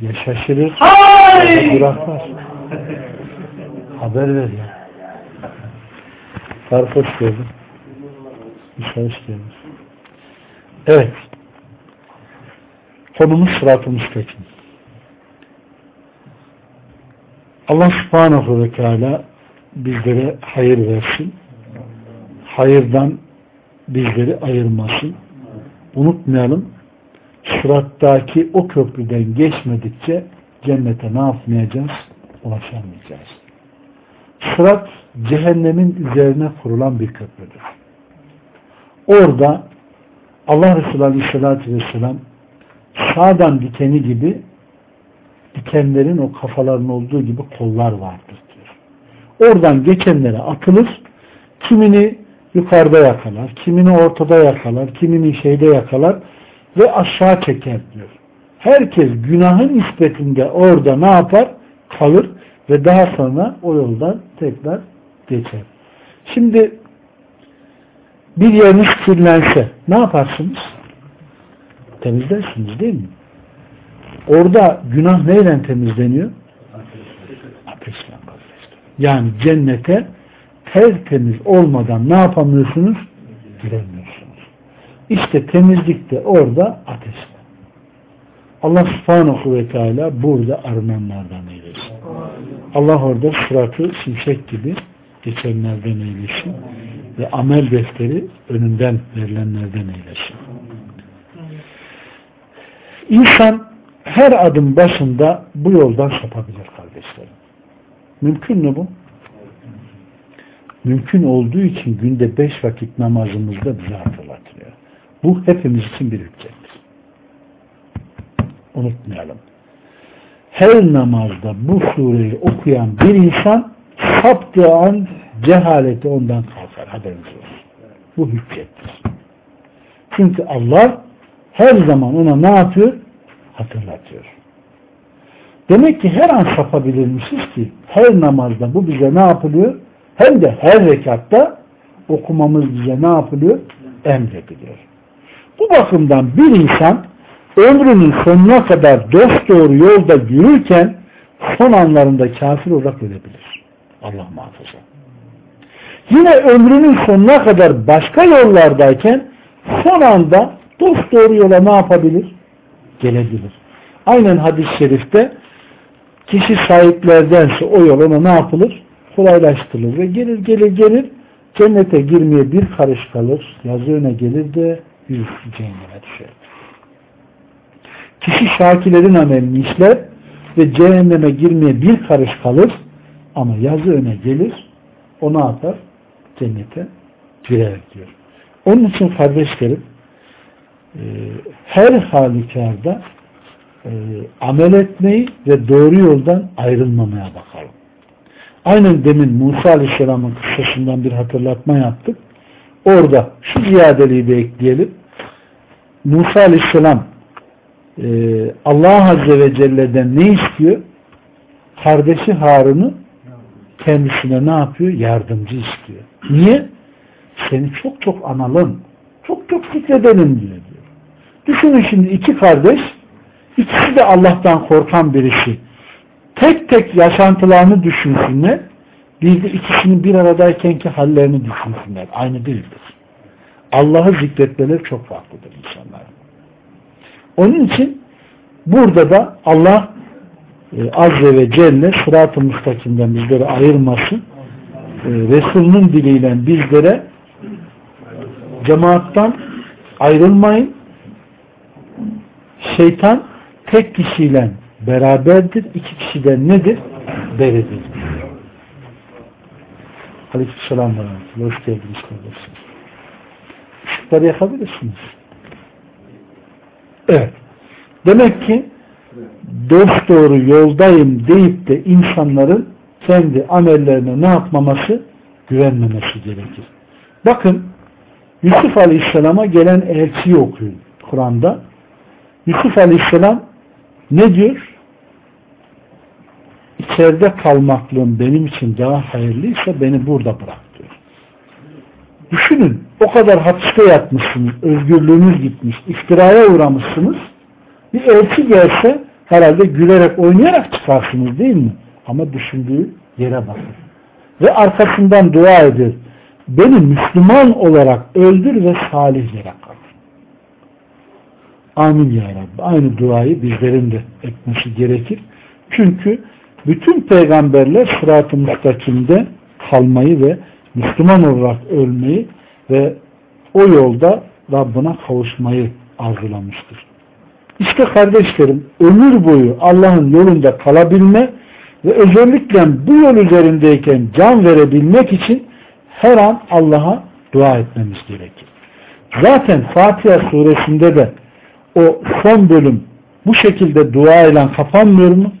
ya şaşırır ya bırakmaz. Haber ver ya. Geldin. Hoş geldin. Evet. Konumuz sırat-ı müstakim. Allah subhanahu ve teala bizlere hayır versin. Hayırdan bizleri ayırmasın. Unutmayalım sırattaki o köprüden geçmedikçe cennete ne yapmayacağız? Ulaşamayacağız. Sırat cehennemin üzerine kurulan bir köprüdür. Orada Allah Resulü Aleyhisselatü Vesselam sağdan dikeni gibi dikenlerin o kafaların olduğu gibi kollar vardır diyor. Oradan geçenlere atılır, kimini yukarıda yakalar, kimini ortada yakalar, kimini şeyde yakalar ve aşağı çeker diyor. Herkes günahın nispetinde orada ne yapar? Kalır ve daha sonra o yoldan tekrar geçer. Şimdi bir yeriniz kirlense ne yaparsınız? Temizlersiniz değil mi? Orada günah neyle temizleniyor? Ateşle. Yani cennete tertemiz olmadan ne yapamıyorsunuz? Giremiyorsunuz. İşte temizlik de orada ateşle. Allah subhanahu ve teala burada arınanlardan eylesin. Allah orada sıratı şimşek gibi geçenlerden eylesin ve amel defteri önünden verilenlerden eylesin. İnsan her adım başında bu yoldan sapabilir kardeşlerim. Mümkün mü bu? Mümkün olduğu için günde beş vakit namazımızda bize hatırlatıyor. Bu hepimiz için bir hüccettir. Unutmayalım. Her namazda bu sureyi okuyan bir insan saptığı an cehaleti ondan kalkar. Haberiniz olsun. Bu hüccettir. Çünkü Allah her zaman ona ne yapıyor? Hatırlatıyor. Demek ki her an sapabilirmişiz ki her namazda bu bize ne yapılıyor? Hem de her rekatta okumamız bize ne yapılıyor? Emrediliyor. Bu bakımdan bir insan ömrünün sonuna kadar dost doğru yolda yürürken son anlarında kafir olarak ölebilir. Allah muhafaza. Yine ömrünün sonuna kadar başka yollardayken son anda dost doğru yola ne yapabilir? Gelebilir. Aynen hadis-i şerifte kişi sahiplerdense o yol ona ne yapılır? Kolaylaştırılır ve gelir gelir gelir cennete girmeye bir karış kalır. Yazı öne gelir de yüz cehenneme düşer. Kişi şakilerin amelini işler ve cehenneme girmeye bir karış kalır ama yazı öne gelir o ne yapar? Cennete girer diyor. Onun için kardeşlerim her halükarda e, amel etmeyi ve doğru yoldan ayrılmamaya bakalım. Aynen demin Musa Aleyhisselam'ın kıssasından bir hatırlatma yaptık. Orada şu ziyadeliği de ekleyelim. Musa Aleyhisselam e, Allah Azze ve Celle'den ne istiyor? Kardeşi Harun'u kendisine ne yapıyor? Yardımcı istiyor. Niye? Seni çok çok analım, çok çok zikredelim diyor. diyor. Düşünün şimdi iki kardeş, ikisi de Allah'tan korkan birisi. Tek tek yaşantılarını düşünsünler, bir de ikisinin bir aradaykenki hallerini düşünsünler. Aynı değildir. Allah'ı zikretmeleri çok farklıdır insanlar. Onun için burada da Allah e, Azze ve Celle sırat-ı müstakimden bizleri ayırmasın. E, Resulünün diliyle bizlere cemaattan ayrılmayın. Şeytan tek kişiyle beraberdir. iki kişiden nedir? Beridir. Aleykümselam ve Hoş geldiniz kardeşim. Işıkları yakabilirsiniz. Evet. Demek ki dost doğru yoldayım deyip de insanların kendi amellerine ne yapmaması? Güvenmemesi gerekir. Bakın Yusuf Aleyhisselam'a gelen elçiyi okuyun Kur'an'da. Yusuf Aleyhisselam ne diyor? İçeride kalmaklığım benim için daha hayırlıysa beni burada bırak diyor. Düşünün o kadar hapiste yatmışsınız, özgürlüğünüz gitmiş, iftiraya uğramışsınız. Bir elçi gelse herhalde gülerek oynayarak çıkarsınız değil mi? Ama düşündüğü yere bakın. Ve arkasından dua eder. Beni Müslüman olarak öldür ve salih yere kaldır. Amin ya Rabbi. Aynı duayı bizlerin de etmesi gerekir. Çünkü bütün peygamberler sırat-ı müstakimde kalmayı ve Müslüman olarak ölmeyi ve o yolda Rabbına kavuşmayı arzulamıştır. İşte kardeşlerim ömür boyu Allah'ın yolunda kalabilme ve özellikle bu yol üzerindeyken can verebilmek için her an Allah'a dua etmemiz gerekir. Zaten Fatiha suresinde de o son bölüm bu şekilde dua ile kapanmıyor mu?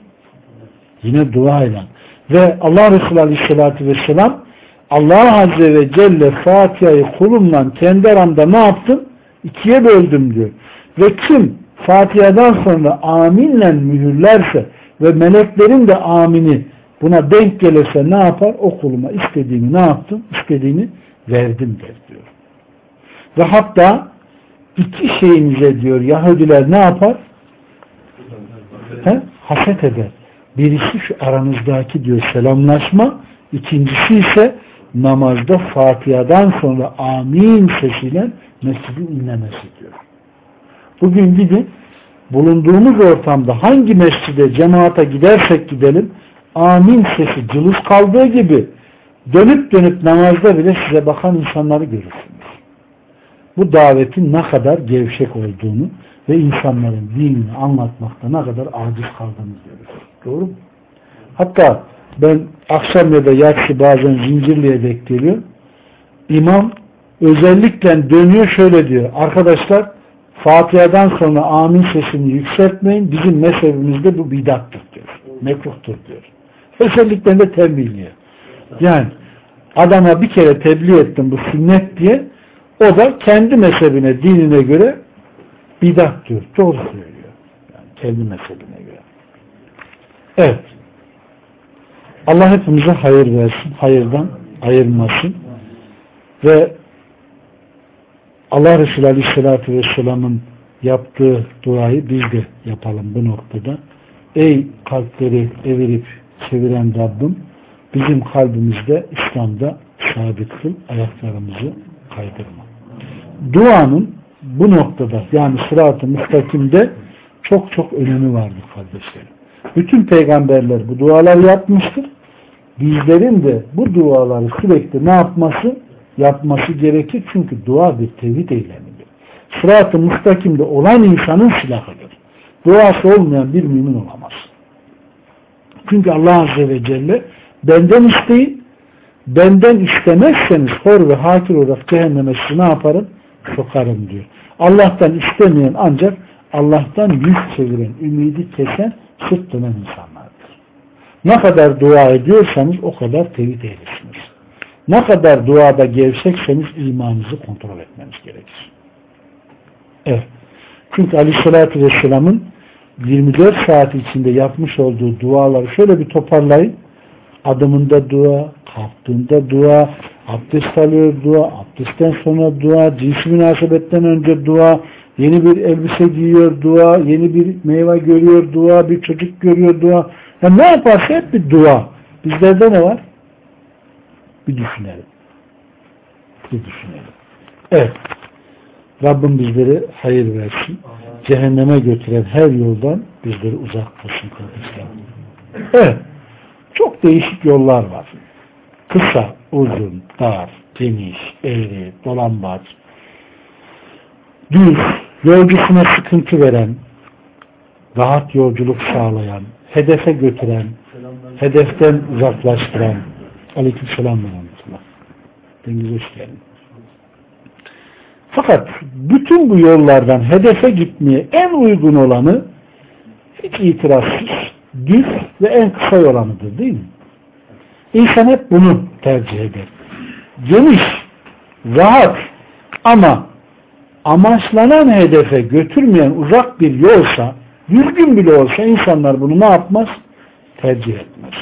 Yine dua ile. Ve Allah Resulü Aleyhisselatü Vesselam Allah Azze ve Celle Fatiha'yı kulumla kendi aramda ne yaptım? İkiye böldüm diyor. Ve kim Fatiha'dan sonra aminle mühürlerse ve meleklerin de amini buna denk gelirse ne yapar? O kuluma istediğini ne yaptım? İstediğini verdim der diyor. Ve hatta iki şeyimize diyor Yahudiler ne yapar? He? Haset eder. Birisi şu aranızdaki diyor selamlaşma, ikincisi ise namazda Fatiha'dan sonra amin sesiyle mescidin inlemesi diyor. Bugün gidin bulunduğumuz ortamda hangi mescide cemaate gidersek gidelim amin sesi cılız kaldığı gibi dönüp dönüp namazda bile size bakan insanları görürsünüz. Bu davetin ne kadar gevşek olduğunu ve insanların dinini anlatmakta ne kadar aciz kaldığını görürsünüz. Doğru mu? Hatta ben akşam ya da yatsı bazen zincirliğe denk geliyor. İmam özellikle dönüyor şöyle diyor. Arkadaşlar Fatiha'dan sonra amin sesini yükseltmeyin. Bizim mezhebimizde bu bidattır diyor. Mekruhtur diyor. Özellikle de tembihliyor. Yani adama bir kere tebliğ ettim bu sünnet diye o da kendi mezhebine, dinine göre bidat diyor. Doğru söylüyor. Yani kendi mezhebine. Evet. Allah hepimize hayır versin. Hayırdan ayırmasın. Ve Allah Resulü Aleyhisselatü Vesselam'ın yaptığı duayı biz de yapalım bu noktada. Ey kalpleri evirip çeviren Rabbim bizim kalbimizde İslam'da sabit kıl ayaklarımızı kaydırma. Duanın bu noktada yani sırat-ı müstakimde çok çok önemi vardır kardeşlerim. Bütün peygamberler bu duaları yapmıştır. Bizlerin de bu duaları sürekli ne yapması? Yapması gerekir. Çünkü dua bir tevhid eylemidir. Sırat-ı müstakimde olan insanın silahıdır. Duası olmayan bir mümin olamaz. Çünkü Allah Azze ve Celle benden isteyin benden istemezseniz hor ve hakir olarak cehenneme sizi ne yaparım? Sokarım diyor. Allah'tan istemeyen ancak Allah'tan yüz çeviren, ümidi kesen, sırt dönen insanlardır. Ne kadar dua ediyorsanız o kadar tevhid ehlesiniz. Ne kadar duada gevşekseniz imanınızı kontrol etmeniz gerekir. Evet. Çünkü Aleyhisselatü Vesselam'ın 24 saat içinde yapmış olduğu duaları şöyle bir toparlayın. Adımında dua, kalktığında dua, abdest alıyor dua, abdestten sonra dua, cinsi münasebetten önce dua, yeni bir elbise giyiyor dua, yeni bir meyve görüyor dua, bir çocuk görüyor dua. Yani ne yaparsa hep bir dua. Bizlerde ne var? Bir düşünelim. Bir düşünelim. Evet. Rabbim bizleri hayır versin. Cehenneme götüren her yoldan bizleri uzak kılsın kardeşlerim. Evet. Çok değişik yollar var. Kısa, uzun, dar, geniş, eğri, dolambaç, düz, yolcusuna sıkıntı veren, rahat yolculuk sağlayan, hedefe götüren, hedeften uzaklaştıran, aleyküm selam ve rahmetullah. Dengiz hoş geldin. Fakat bütün bu yollardan hedefe gitmeye en uygun olanı hiç itirazsız, düz ve en kısa olanıdır değil mi? İnsan hep bunu tercih eder. Geniş, rahat ama amaçlanan hedefe götürmeyen uzak bir yolsa, düzgün bile olsa insanlar bunu ne yapmaz? Tercih etmez.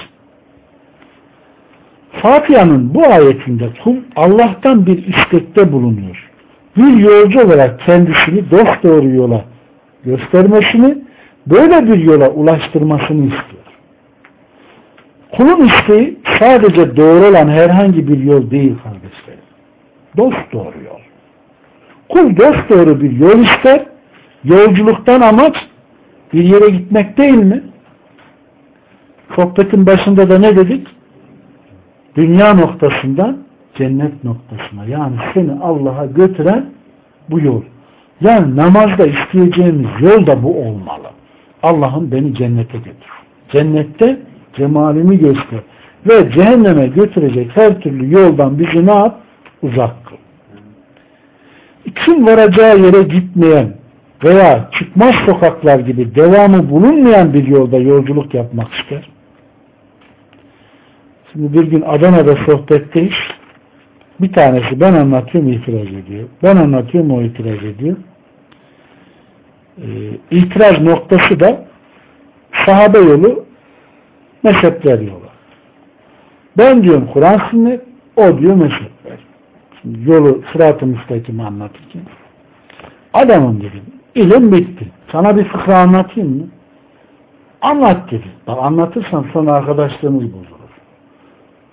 Fatiha'nın bu ayetinde kul Allah'tan bir istekte bulunuyor. Bir yolcu olarak kendisini dost doğru yola göstermesini, böyle bir yola ulaştırmasını istiyor. Kulun isteği sadece doğru olan herhangi bir yol değil kardeşlerim. Dost doğru yol. Kul dost doğru bir yol ister. Yolculuktan amaç bir yere gitmek değil mi? Sohbetin başında da ne dedik? Dünya noktasından cennet noktasına yani seni Allah'a götüren bu yol. Yani namazda isteyeceğimiz yol da bu olmalı. Allah'ım beni cennete götür. Cennette cemalimi göster. Ve cehenneme götürecek her türlü yoldan bizi ne yap? Uzak kıl. Kim varacağı yere gitmeyen veya çıkmaz sokaklar gibi devamı bulunmayan bir yolda yolculuk yapmak ister. Şimdi bir gün Adana'da sohbetteyiz. Bir tanesi ben anlatıyorum itiraz ediyor. Ben anlatıyorum o itiraz ediyor. Ee, itiraz noktası da sahabe yolu mezhepler yolu. Ben diyorum Kur'an sünnet, o diyor mezhepler. Yolu sırat-ı müstakimi anlatırken adamın dedim ilim bitti. Sana bir fıkra anlatayım mı? Anlat dedi. Bak anlatırsan sonra arkadaşlığımız bozulur.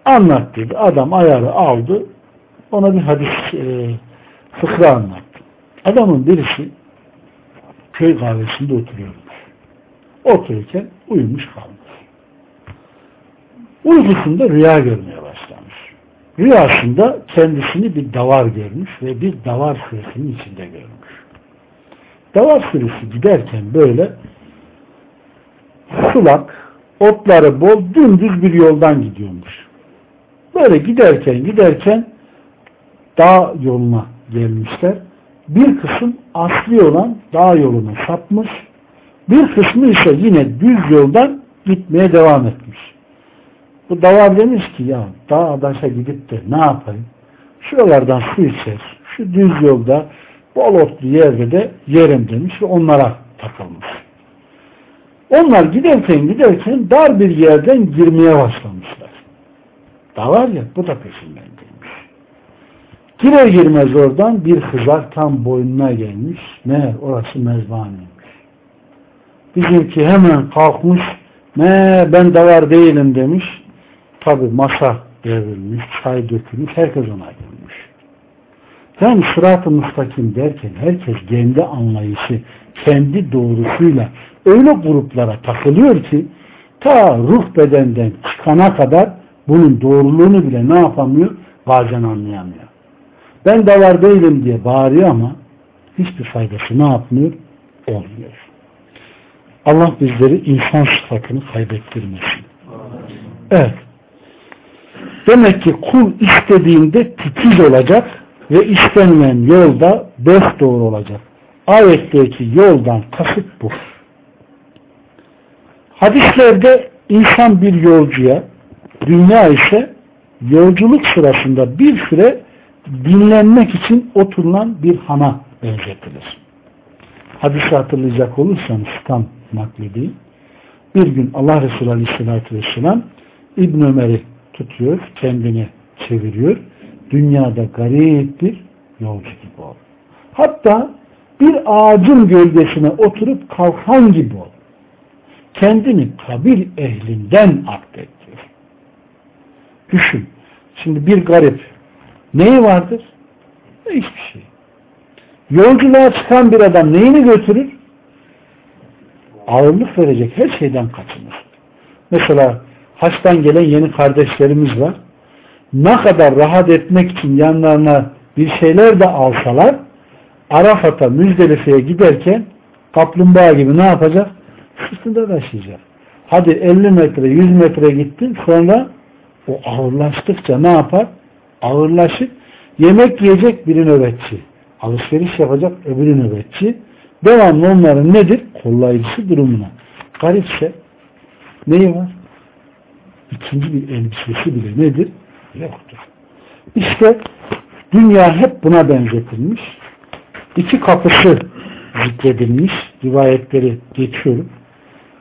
Anlat dedi. Adam ayarı aldı. Ona bir hadis e, fıkra anlattı. Adamın birisi köy kahvesinde oturuyormuş. Otururken uyumuş kalmış. Uykusunda rüya görmeye. Rüyasında kendisini bir davar görmüş ve bir davar sürüsünün içinde görmüş. Davar sürüsü giderken böyle sulak, otları bol, dümdüz bir yoldan gidiyormuş. Böyle giderken giderken dağ yoluna gelmişler. Bir kısım asli olan dağ yoluna sapmış. Bir kısmı ise yine düz yoldan gitmeye devam etmiş. Bu davar demiş ki ya dağ daşa gidip de ne yapayım? Şuralardan su içer. Şu düz yolda bol otlu yerde de yerim demiş ve onlara takılmış. Onlar giderken giderken dar bir yerden girmeye başlamışlar. Da var ya bu da peşinden gelmiş. Girer girmez oradan bir hızar tam boynuna gelmiş. Meğer orası mezbaneymiş. Bizimki hemen kalkmış. Ne ben davar değilim demiş. Tabi masa devrilmiş, çay dökülmüş, herkes ona gelmiş. Yani sırat-ı müstakim derken herkes kendi anlayışı, kendi doğrusuyla öyle gruplara takılıyor ki ta ruh bedenden çıkana kadar bunun doğruluğunu bile ne yapamıyor? Bazen anlayamıyor. Ben de var değilim diye bağırıyor ama hiçbir faydası ne yapmıyor? Olmuyor. Allah bizleri insan sıfatını kaybettirmesin. Evet. Demek ki kul istediğinde titiz olacak ve istenilen yolda doğru olacak. Ayetteki yoldan kasıt bu. Hadislerde insan bir yolcuya, dünya ise yolculuk sırasında bir süre dinlenmek için oturulan bir hana benzetilir. Hadisi hatırlayacak olursanız tam naklediğim. Bir gün Allah Resulü Aleyhisselatü Vesselam İbn Ömer'i tutuyor, kendini çeviriyor. Dünyada garip bir yolcu gibi ol. Hatta bir ağacın gölgesine oturup kalkan gibi ol kendini kabir ehlinden aklettir. Düşün. Şimdi bir garip neyi vardır? Hiçbir şey. Yolculuğa çıkan bir adam neyini götürür? Ağırlık verecek her şeyden kaçınır. Mesela haçtan gelen yeni kardeşlerimiz var. Ne kadar rahat etmek için yanlarına bir şeyler de alsalar Arafat'a, Müzdelife'ye giderken kaplumbağa gibi ne yapacak? sırtında taşıyacak. Hadi 50 metre 100 metre gittin sonra o ağırlaştıkça ne yapar? Ağırlaşıp yemek yiyecek biri nöbetçi. Alışveriş yapacak öbürü nöbetçi. Devamlı onların nedir? Kollayıcısı durumuna. Garipse neyi var? İkinci bir elbisesi bile nedir? Yoktur. İşte dünya hep buna benzetilmiş. İki kapısı zikredilmiş. Rivayetleri geçiyorum.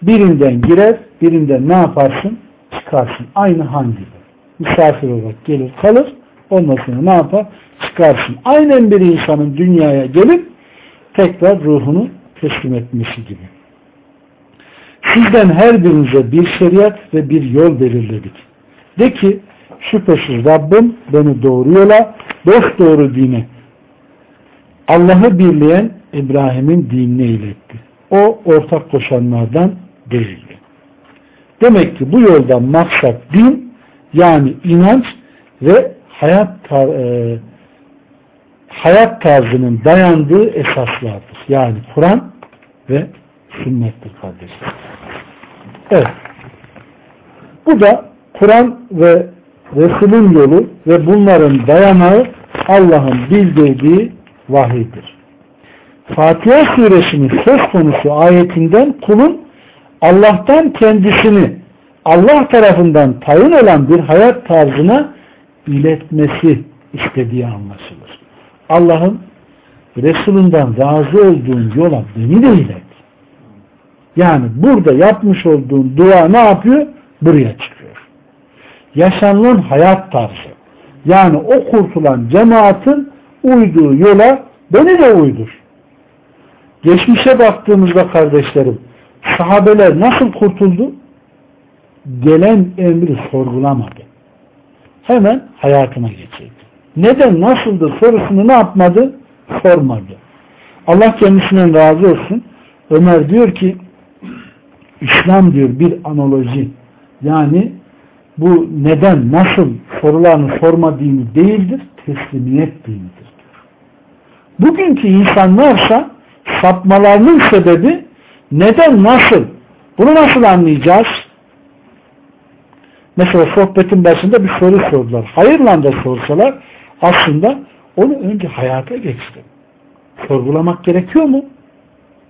Birinden girer, birinden ne yaparsın? Çıkarsın. Aynı han gibi. Misafir olarak gelir kalır. Ondan sonra ne yapar? Çıkarsın. Aynen bir insanın dünyaya gelip tekrar ruhunu teslim etmesi gibi. Sizden her birinize bir şeriat ve bir yol belirledik. De ki şüphesiz Rabbim beni doğru yola, dost doğru dine, Allah'ı birleyen İbrahim'in dinine iletti. O ortak koşanlardan değildi. Demek ki bu yoldan maksat din yani inanç ve hayat e, hayat tarzının dayandığı esaslardır. Yani Kur'an ve sünnettir kardeşler. Evet. Bu da Kur'an ve Resul'ün yolu ve bunların dayanağı Allah'ın bildirdiği vahiydir. Fatiha suresinin söz konusu ayetinden kulun Allah'tan kendisini Allah tarafından tayin olan bir hayat tarzına iletmesi istediği anlaşılır. Allah'ın Resulünden razı olduğun yola beni de. Yani burada yapmış olduğun dua ne yapıyor? Buraya çıkıyor. Yaşanılan hayat tarzı, Yani o kurtulan cemaatin uyduğu yola beni de uydur. Geçmişe baktığımızda kardeşlerim sahabeler nasıl kurtuldu? Gelen emri sorgulamadı. Hemen hayatına geçirdi. Neden, nasıldı sorusunu ne yapmadı? Sormadı. Allah kendisinden razı olsun. Ömer diyor ki İslam diyor bir analoji. Yani bu neden, nasıl sorularını sorma dini değildir, teslimiyet dinidir. Bugünkü insanlarsa sapmalarının sebebi neden, nasıl? Bunu nasıl anlayacağız? Mesela sohbetin başında bir soru sordular. Hayırla da sorsalar aslında onu önce hayata geçti. Sorgulamak gerekiyor mu?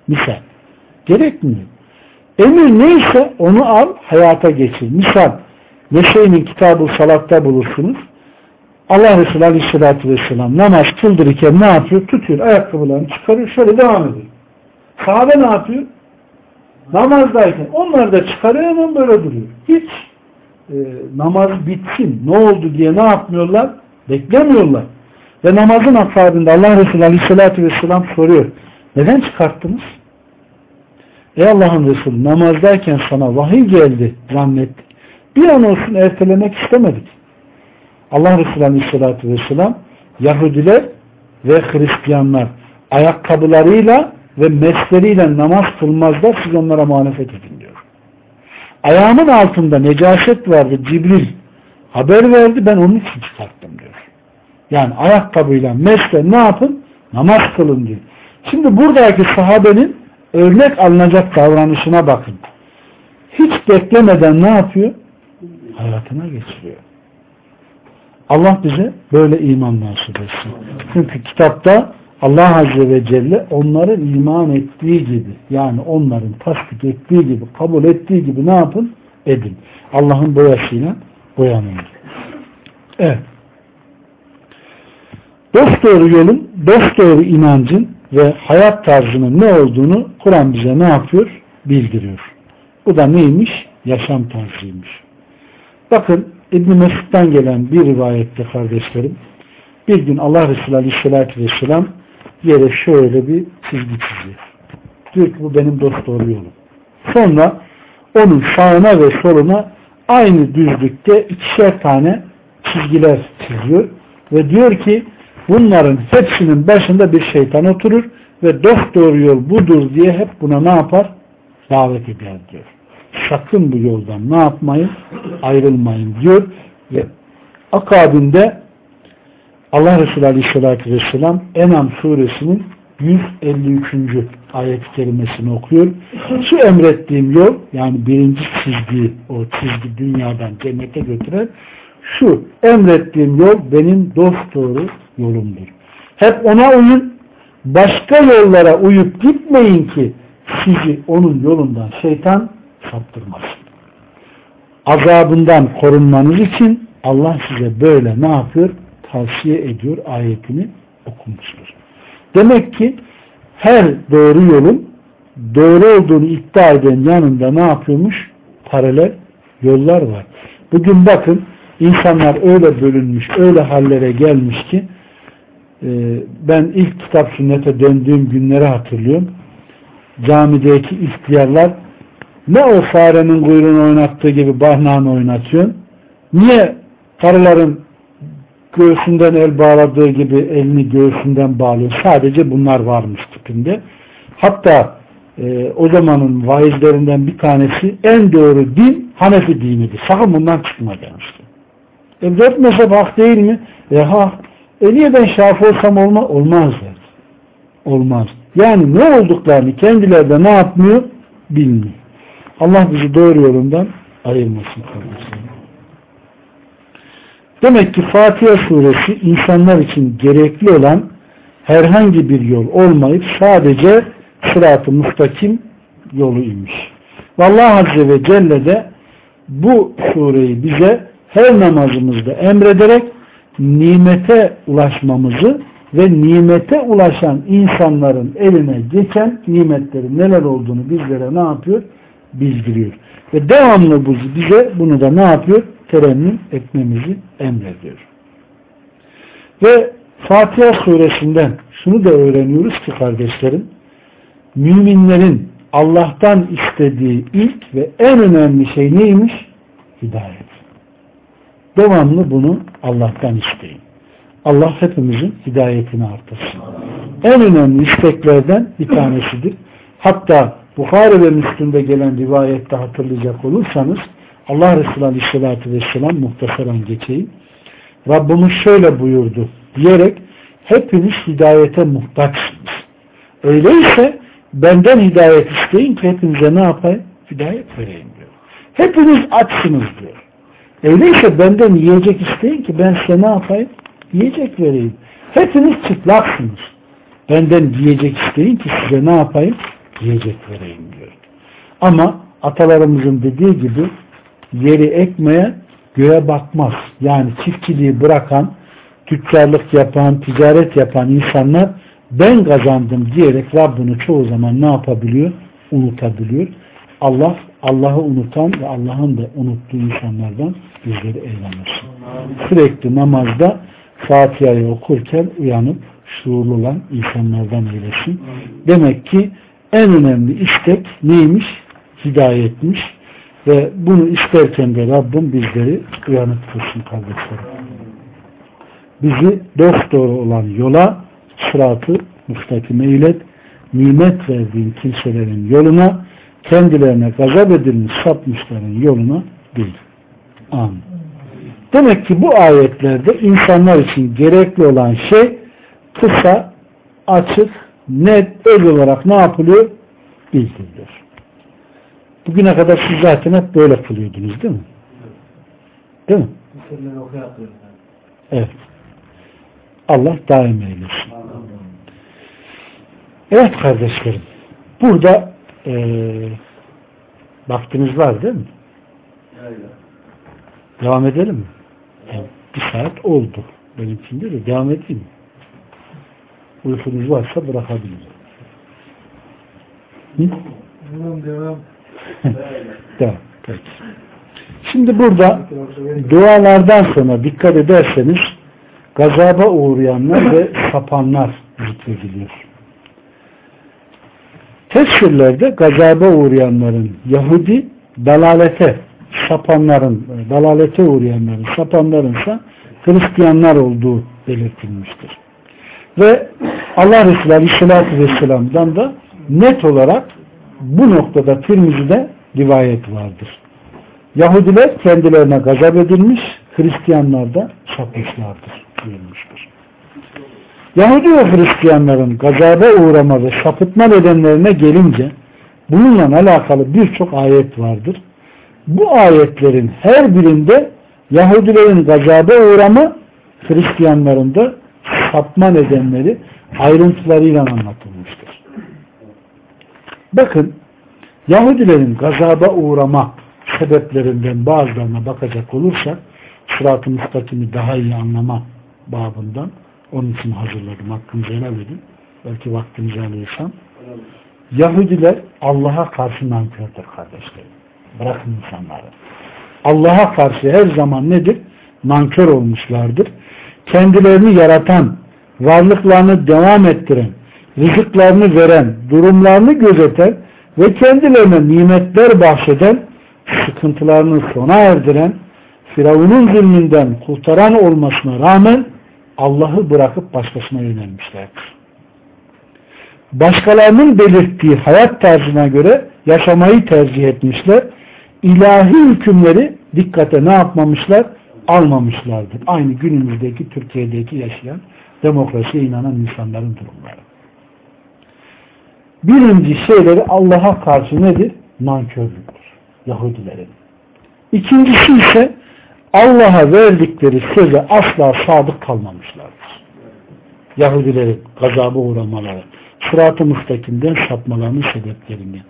Misal. Gerekmiyor. Emir neyse onu al, hayata geçir. Misal, Neşe'nin kitabı salatta bulursunuz. Allah Resulü Aleyhisselatü Vesselam namaz kıldırırken ne yapıyor? Tutuyor, ayakkabılarını çıkarıyor, şöyle devam ediyor. Sahabe ne yapıyor? Namazdayken onlar da çıkarıyor hemen böyle duruyor. Hiç e, namaz bitsin, ne oldu diye ne yapmıyorlar? Beklemiyorlar. Ve namazın akabinde Allah Resulü Aleyhisselatü Vesselam soruyor. Neden çıkarttınız? Ey Allah'ın Resulü namazdayken sana vahiy geldi zannettik. Bir an olsun ertelemek istemedik. Allah Resulü Aleyhisselatü Vesselam Yahudiler ve Hristiyanlar ayakkabılarıyla ve mesleriyle namaz kılmazlar siz onlara muhalefet edin diyor. Ayağımın altında necaset vardı Cibril haber verdi ben onun için çıkarttım diyor. Yani ayakkabıyla mesle ne yapın? Namaz kılın diyor. Şimdi buradaki sahabenin örnek alınacak davranışına bakın. Hiç beklemeden ne yapıyor? Hayatına geçiriyor. Allah bize böyle iman nasip etsin. Çünkü kitapta Allah Azze ve Celle onların iman ettiği gibi yani onların tasdik ettiği gibi kabul ettiği gibi ne yapın? Edin. Allah'ın boyasıyla boyanın. Evet. Dosdoğru yolun, dosdoğru inancın ve hayat tarzının ne olduğunu Kur'an bize ne yapıyor? Bildiriyor. Bu da neymiş? Yaşam tarzıymış. Bakın İbn Mesud'dan gelen bir rivayette kardeşlerim bir gün Allah Resulü Aleyhisselatü Vesselam yere şöyle bir çizgi çiziyor. Diyor ki bu benim dost doğru yolum. Sonra onun sağına ve soluna aynı düzlükte ikişer tane çizgiler çiziyor ve diyor ki bunların hepsinin başında bir şeytan oturur ve doğru yol budur diye hep buna ne yapar? Davet eder diyor. Sakın bu yoldan ne yapmayın? Ayrılmayın diyor ve akabinde Allah Resulü Aleyhisselatü Vesselam Enam suresinin 153. ayet-i kerimesini okuyor. Şu emrettiğim yol yani birinci çizgi o çizgi dünyadan cennete götüren şu emrettiğim yol benim dost doğru yolumdur. Hep ona uyun başka yollara uyup gitmeyin ki sizi onun yolundan şeytan saptırmasın. Azabından korunmanız için Allah size böyle ne yapıyor? Tavsiye ediyor ayetini okumuştur. Demek ki her doğru yolun doğru olduğunu iddia eden yanında ne yapıyormuş? Paralel yollar var. Bugün bakın insanlar öyle bölünmüş, öyle hallere gelmiş ki e, ben ilk kitap sünnete döndüğüm günleri hatırlıyorum. Camideki ihtiyarlar ne o farenin kuyruğunu oynattığı gibi bahnağını oynatıyorsun? Niye karıların göğsünden el bağladığı gibi elini göğsünden bağlıyor? Sadece bunlar varmış tipinde. Hatta e, o zamanın vaizlerinden bir tanesi en doğru din Hanefi dinidir. Sakın bundan çıkma demişti. E dört mezhep hak değil mi? E ha. E niye ben şafi olsam olma? Olmaz der. Olmaz. Yani ne olduklarını kendileri de ne yapmıyor? Bilmiyor. Allah bizi doğru yolundan ayırmasın. Demek ki Fatiha suresi insanlar için gerekli olan herhangi bir yol olmayıp sadece sırat-ı mustakim yolu imiş. Ve Allah Azze ve Celle de bu sureyi bize her namazımızda emrederek nimete ulaşmamızı ve nimete ulaşan insanların eline geçen nimetlerin neler olduğunu bizlere ne yapıyor? bildiriyor. Ve devamlı bize bunu da ne yapıyor? Terennüm etmemizi emrediyor. Ve Fatiha suresinden şunu da öğreniyoruz ki kardeşlerim, müminlerin Allah'tan istediği ilk ve en önemli şey neymiş? Hidayet. Devamlı bunu Allah'tan isteyin. Allah hepimizin hidayetini artırsın. En önemli isteklerden bir tanesidir. Hatta Bukhari ve Müslüm'de gelen rivayette hatırlayacak olursanız Allah Resulü Aleyhisselatü Vesselam muhtasaren geçeyim. Rabbimiz şöyle buyurdu diyerek hepiniz hidayete muhtaçsınız. Öyleyse benden hidayet isteyin ki hepinize ne yapayım? Hidayet vereyim diyor. Hepiniz açsınız diyor. Öyleyse benden yiyecek isteyin ki ben size ne yapayım? Yiyecek vereyim. Hepiniz çıplaksınız. Benden yiyecek isteyin ki size ne yapayım? Yiyecek vereyim diyor. Ama atalarımızın dediği gibi yeri ekmeye göğe bakmaz. Yani çiftçiliği bırakan, tüccarlık yapan, ticaret yapan insanlar ben kazandım diyerek Rabbini çoğu zaman ne yapabiliyor? Unutabiliyor. Allah, Allah'ı unutan ve Allah'ın da unuttuğu insanlardan bizleri eylemesin. Sürekli namazda Fatiha'yı okurken uyanıp şuurlu olan insanlardan eylesin. Demek ki en önemli istek neymiş? Hidayetmiş. Ve bunu isterken de Rabbim bizleri uyanık kılsın kardeşlerim. Bizi dost doğru olan yola sıratı müstakime ilet, nimet verdiğin kimselerin yoluna, kendilerine gazap edilmiş sapmışların yoluna değil. Amin. Demek ki bu ayetlerde insanlar için gerekli olan şey kısa, açık, net, öz olarak ne yapılıyor? Bildiriliyor. Bugüne kadar siz zaten hep böyle kılıyordunuz değil mi? Değil mi? Evet. Allah daim eylesin. Evet kardeşlerim. Burada e, vaktiniz var değil mi? Devam edelim mi? Evet. Bir saat oldu. Benimkinde de devam edeyim? Uykunuz varsa bırakabilirim. Hı? Devam devam. [laughs] devam. Peki. Şimdi burada dualardan sonra dikkat ederseniz gazaba uğrayanlar ve sapanlar zikrediliyor. Tefsirlerde gazaba uğrayanların Yahudi dalalete sapanların, dalalete uğrayanların, sapanların ise Hristiyanlar olduğu belirtilmiştir. Ve Allah Resulü Aleyhisselatü Vesselam'dan da net olarak bu noktada Tirmizi'de rivayet vardır. Yahudiler kendilerine gazap edilmiş, Hristiyanlar da sapmışlardır buyurmuştur. Yahudi ve Hristiyanların gazaba uğrama ve sapıtma nedenlerine gelince bununla alakalı birçok ayet vardır. Bu ayetlerin her birinde Yahudilerin gazaba uğrama, Hristiyanların da sapma nedenleri ayrıntılarıyla anlatılmıştır. Bakın Yahudilerin gazaba uğrama sebeplerinden bazılarına bakacak olursak sırat-ı daha iyi anlama babından onun için hazırladım. Hakkınızı helal edin. Belki vaktinizi alıyorsam. Yahudiler Allah'a karşı nankördür kardeşlerim. Bırakın insanları. Allah'a karşı her zaman nedir? Nankör olmuşlardır. Kendilerini yaratan, varlıklarını devam ettiren, rızıklarını veren, durumlarını gözeten ve kendilerine nimetler bahşeden, sıkıntılarını sona erdiren, Firavun'un zulmünden kurtaran olmasına rağmen Allah'ı bırakıp başkasına yönelmişlerdir. Başkalarının belirttiği hayat tarzına göre yaşamayı tercih etmişler. İlahi hükümleri dikkate ne yapmamışlar? Almamışlardır. Aynı günümüzdeki Türkiye'deki yaşayan demokrasiye inanan insanların durumları. Birinci şeyleri Allah'a karşı nedir? Nankörlüktür. Yahudilerin. İkincisi ise Allah'a verdikleri söze asla sadık kalmamışlardır. Yahudilerin gazabı uğramaları, sırat-ı müstakimden sapmalarının sebeplerinden.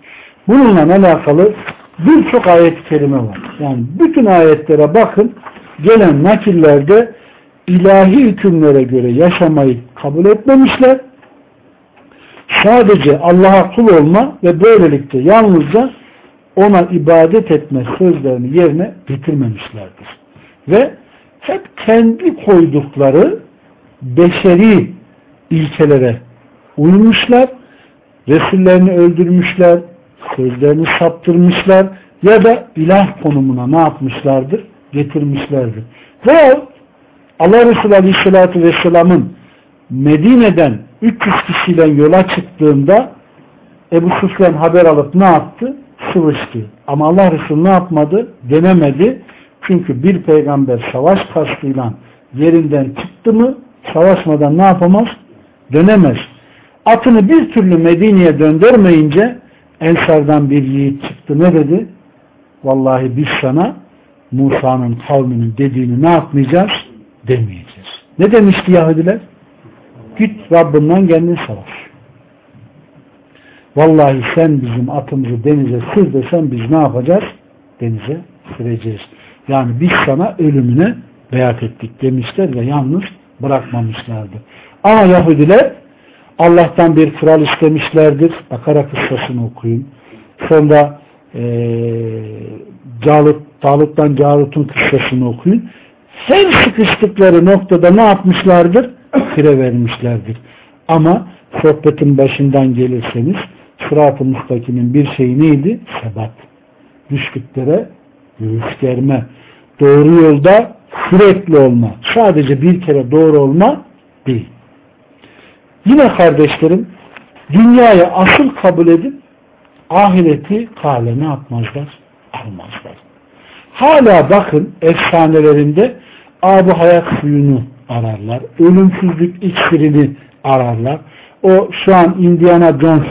Bununla alakalı birçok ayet-i kerime var. Yani bütün ayetlere bakın, gelen nakillerde ilahi hükümlere göre yaşamayı kabul etmemişler. Sadece Allah'a kul olma ve böylelikle yalnızca ona ibadet etme sözlerini yerine getirmemişlerdir ve hep kendi koydukları beşeri ilkelere uymuşlar, Resullerini öldürmüşler, sözlerini saptırmışlar ya da ilah konumuna ne yapmışlardır? Getirmişlerdir. Ve Allah Resulü Aleyhisselatü Vesselam'ın Medine'den 300 kişiyle yola çıktığında Ebu Sufyan haber alıp ne yaptı? Sıvıştı. Ama Allah Resulü ne yapmadı? Denemedi. Çünkü bir peygamber savaş kastıyla yerinden çıktı mı savaşmadan ne yapamaz? Dönemez. Atını bir türlü Medine'ye döndürmeyince Ensardan bir yiğit çıktı. Ne dedi? Vallahi biz sana Musa'nın kavminin dediğini ne yapmayacağız? Demeyeceğiz. Ne demişti Yahudiler? Git Rabbinden kendin savaş. Vallahi sen bizim atımızı denize sür desen biz ne yapacağız? Denize süreceğiz. Yani biz sana ölümüne beyat ettik demişler ve yalnız bırakmamışlardı. Ama Yahudiler Allah'tan bir kral istemişlerdir. Bakara kıssasını okuyun. Sonra ee, Calut, Talut'tan Calut'un kıssasını okuyun. Her sıkıştıkları noktada ne yapmışlardır? Fire vermişlerdir. Ama sohbetin başından gelirseniz Sırat-ı bir şeyi neydi? Sebat. Düştüklere göğüs germe. Doğru yolda sürekli olma. Sadece bir kere doğru olma değil. Yine kardeşlerim dünyayı asıl kabul edip ahireti kale ne yapmazlar? Almazlar. Hala bakın efsanelerinde abu hayat suyunu ararlar. Ölümsüzlük iksirini ararlar. O şu an Indiana Jones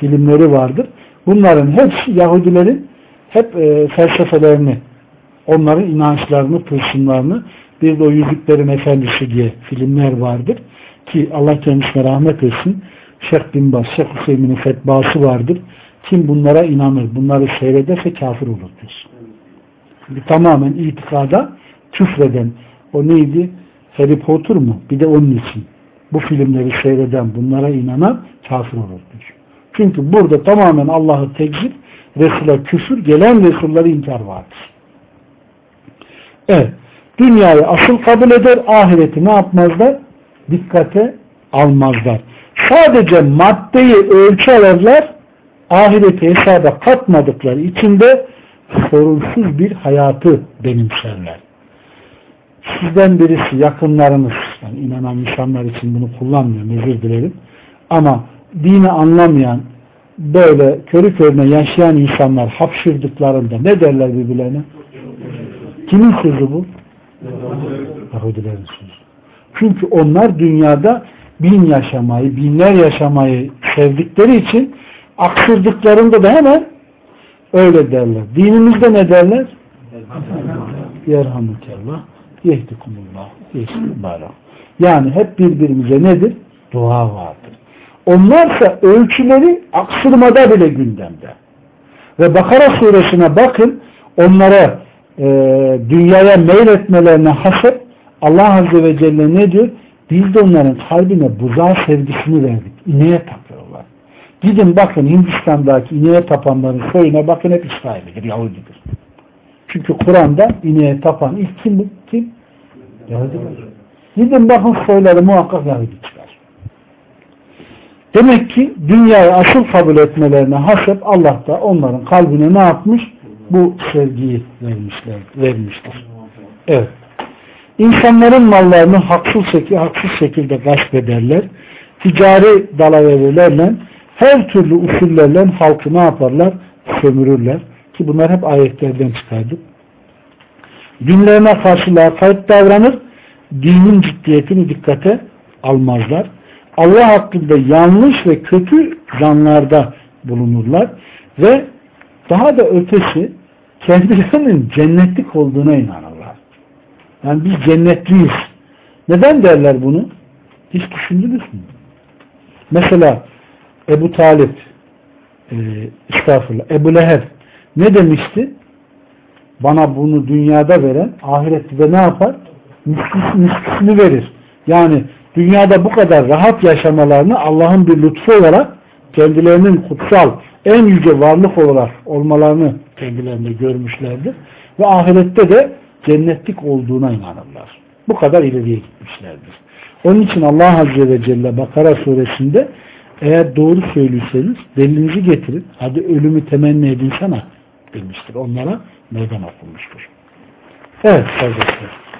filmleri vardır. Bunların hepsi Yahudilerin hep e, felsefelerini, onların inançlarını, tılsımlarını, bir de o Yüzüklerin Efendisi diye filmler vardır. Ki Allah kendisine rahmet etsin. Şeyh Bin Baz, Şeyh Hüseyin'in fetvası vardır. Kim bunlara inanır, bunları seyrederse kafir olur diyor. Bir tamamen itikada küfreden, o neydi? Harry Potter mu? Bir de onun için. Bu filmleri seyreden, bunlara inanan kafir olur diyor. Çünkü burada tamamen Allah'ı tekzip, Resul'a küfür, gelen Resul'ları inkar vardır. Evet. Dünyayı asıl kabul eder, ahireti ne yapmazlar? Dikkate almazlar. Sadece maddeyi ölçü alırlar, ahireti hesaba katmadıkları içinde sorunsuz bir hayatı benimserler. Sizden birisi yakınlarınız, yani inanan insanlar için bunu kullanmıyorum, özür dilerim. Ama dini anlamayan, böyle körü körüne yaşayan insanlar hapşırdıklarında ne derler birbirlerine? Kimin sözü bu? Yahudilerin sözü. Çünkü onlar dünyada bin yaşamayı, binler yaşamayı sevdikleri için aksırdıklarında da hemen öyle derler. Dinimizde ne derler? Yerhamukallah, yehdikumullah, yehdikumullah. Yani hep birbirimize nedir? Dua vardır. Onlarsa ölçüleri aksırmada bile gündemde. Ve Bakara suresine bakın onlara e, dünyaya meyletmelerine hasep Allah Azze ve Celle ne diyor? Biz de onların kalbine buzağı sevgisini verdik. İneğe tapıyorlar. Gidin bakın Hindistan'daki ineğe tapanların soyuna bakın hep İsrail'dir, Yahudidir. Çünkü Kur'an'da ineğe tapan ilk kim? Kim? Yahudiler. Gidin bakın soyları muhakkak Yahudi çıkar. Demek ki dünyayı asıl kabul etmelerine hasep Allah da onların kalbine ne yapmış? Bu sevgiyi vermişler, vermiştir. Evet. İnsanların mallarını haksız, şekilde, haksız şekilde gasp ederler. Ticari dalaverelerle her türlü usullerle halkı ne yaparlar? Sömürürler. Ki bunlar hep ayetlerden çıkardık. Dinlerine karşı lakayt davranır. Dinin ciddiyetini dikkate almazlar. Allah hakkında yanlış ve kötü zanlarda bulunurlar. Ve daha da ötesi kendilerinin [laughs] cennetlik olduğuna inanırlar. Yani biz cennetliyiz. Neden derler bunu? Hiç düşündünüz mü? Mesela Ebu Talip e, estağfurullah Ebu Leheb ne demişti? Bana bunu dünyada veren ahirette de ne yapar? Miskisini verir. Yani dünyada bu kadar rahat yaşamalarını Allah'ın bir lütfu olarak kendilerinin kutsal en yüce varlık olarak olmalarını kendilerinde görmüşlerdir. Ve ahirette de cennetlik olduğuna inanırlar. Bu kadar ileriye gitmişlerdir. Onun için Allah Azze ve Celle Bakara suresinde eğer doğru söylüyorsanız delilinizi getirin. Hadi ölümü temenni edin sana demiştir. Onlara meydan okunmuştur. Evet kardeşler.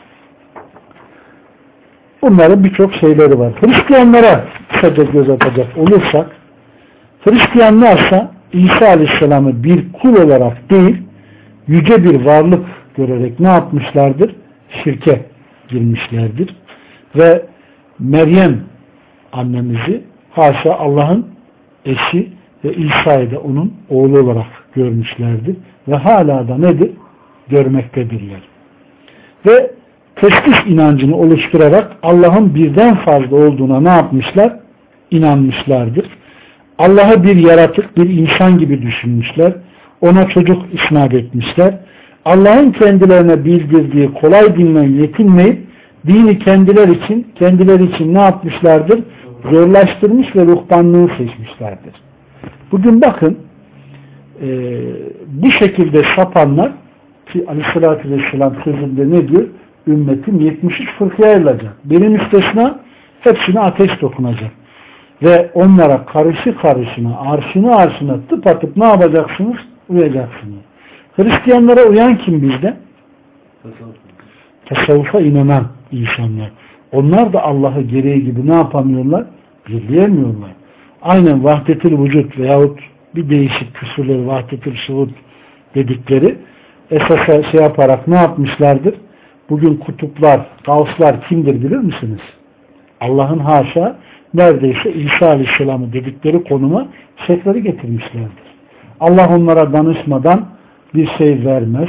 Bunların birçok şeyleri var. Hristiyanlara kısaca göz atacak olursak Hristiyanlarsa İsa Aleyhisselam'ı bir kul olarak değil yüce bir varlık görerek ne yapmışlardır? Şirke girmişlerdir. Ve Meryem annemizi haşa Allah'ın eşi ve İsa'yı da onun oğlu olarak görmüşlerdir. Ve hala da nedir? Görmektedirler. Ve testis inancını oluşturarak Allah'ın birden fazla olduğuna ne yapmışlar? İnanmışlardır. Allah'ı bir yaratık, bir insan gibi düşünmüşler. Ona çocuk isnat etmişler. Allah'ın kendilerine bildirdiği kolay dinle yetinmeyip dini kendiler için, kendiler için ne yapmışlardır? Zorlaştırmış ve ruhbanlığı seçmişlerdir. Bugün bakın e, bu şekilde sapanlar ki aleyhissalatü vesselam sözünde ne diyor? Ümmetim 73 fırkaya ayrılacak. Benim müstesna hepsine ateş dokunacak. Ve onlara karışı karışına, arşını arşına tıpatıp ne yapacaksınız? Uyacaksınız. Hristiyanlara uyan kim bizde? Tasavvufa inanan insanlar. Onlar da Allah'ı gereği gibi ne yapamıyorlar? Birleyemiyorlar. Aynen vahdetil vücut veyahut bir değişik küsurları vahdetil şuhud dedikleri esasa şey yaparak ne yapmışlardır? Bugün kutuplar, gavslar kimdir bilir misiniz? Allah'ın haşa neredeyse İsa Aleyhisselam'ı dedikleri konuma şeyhleri getirmişlerdir. Allah onlara danışmadan bir şey vermez.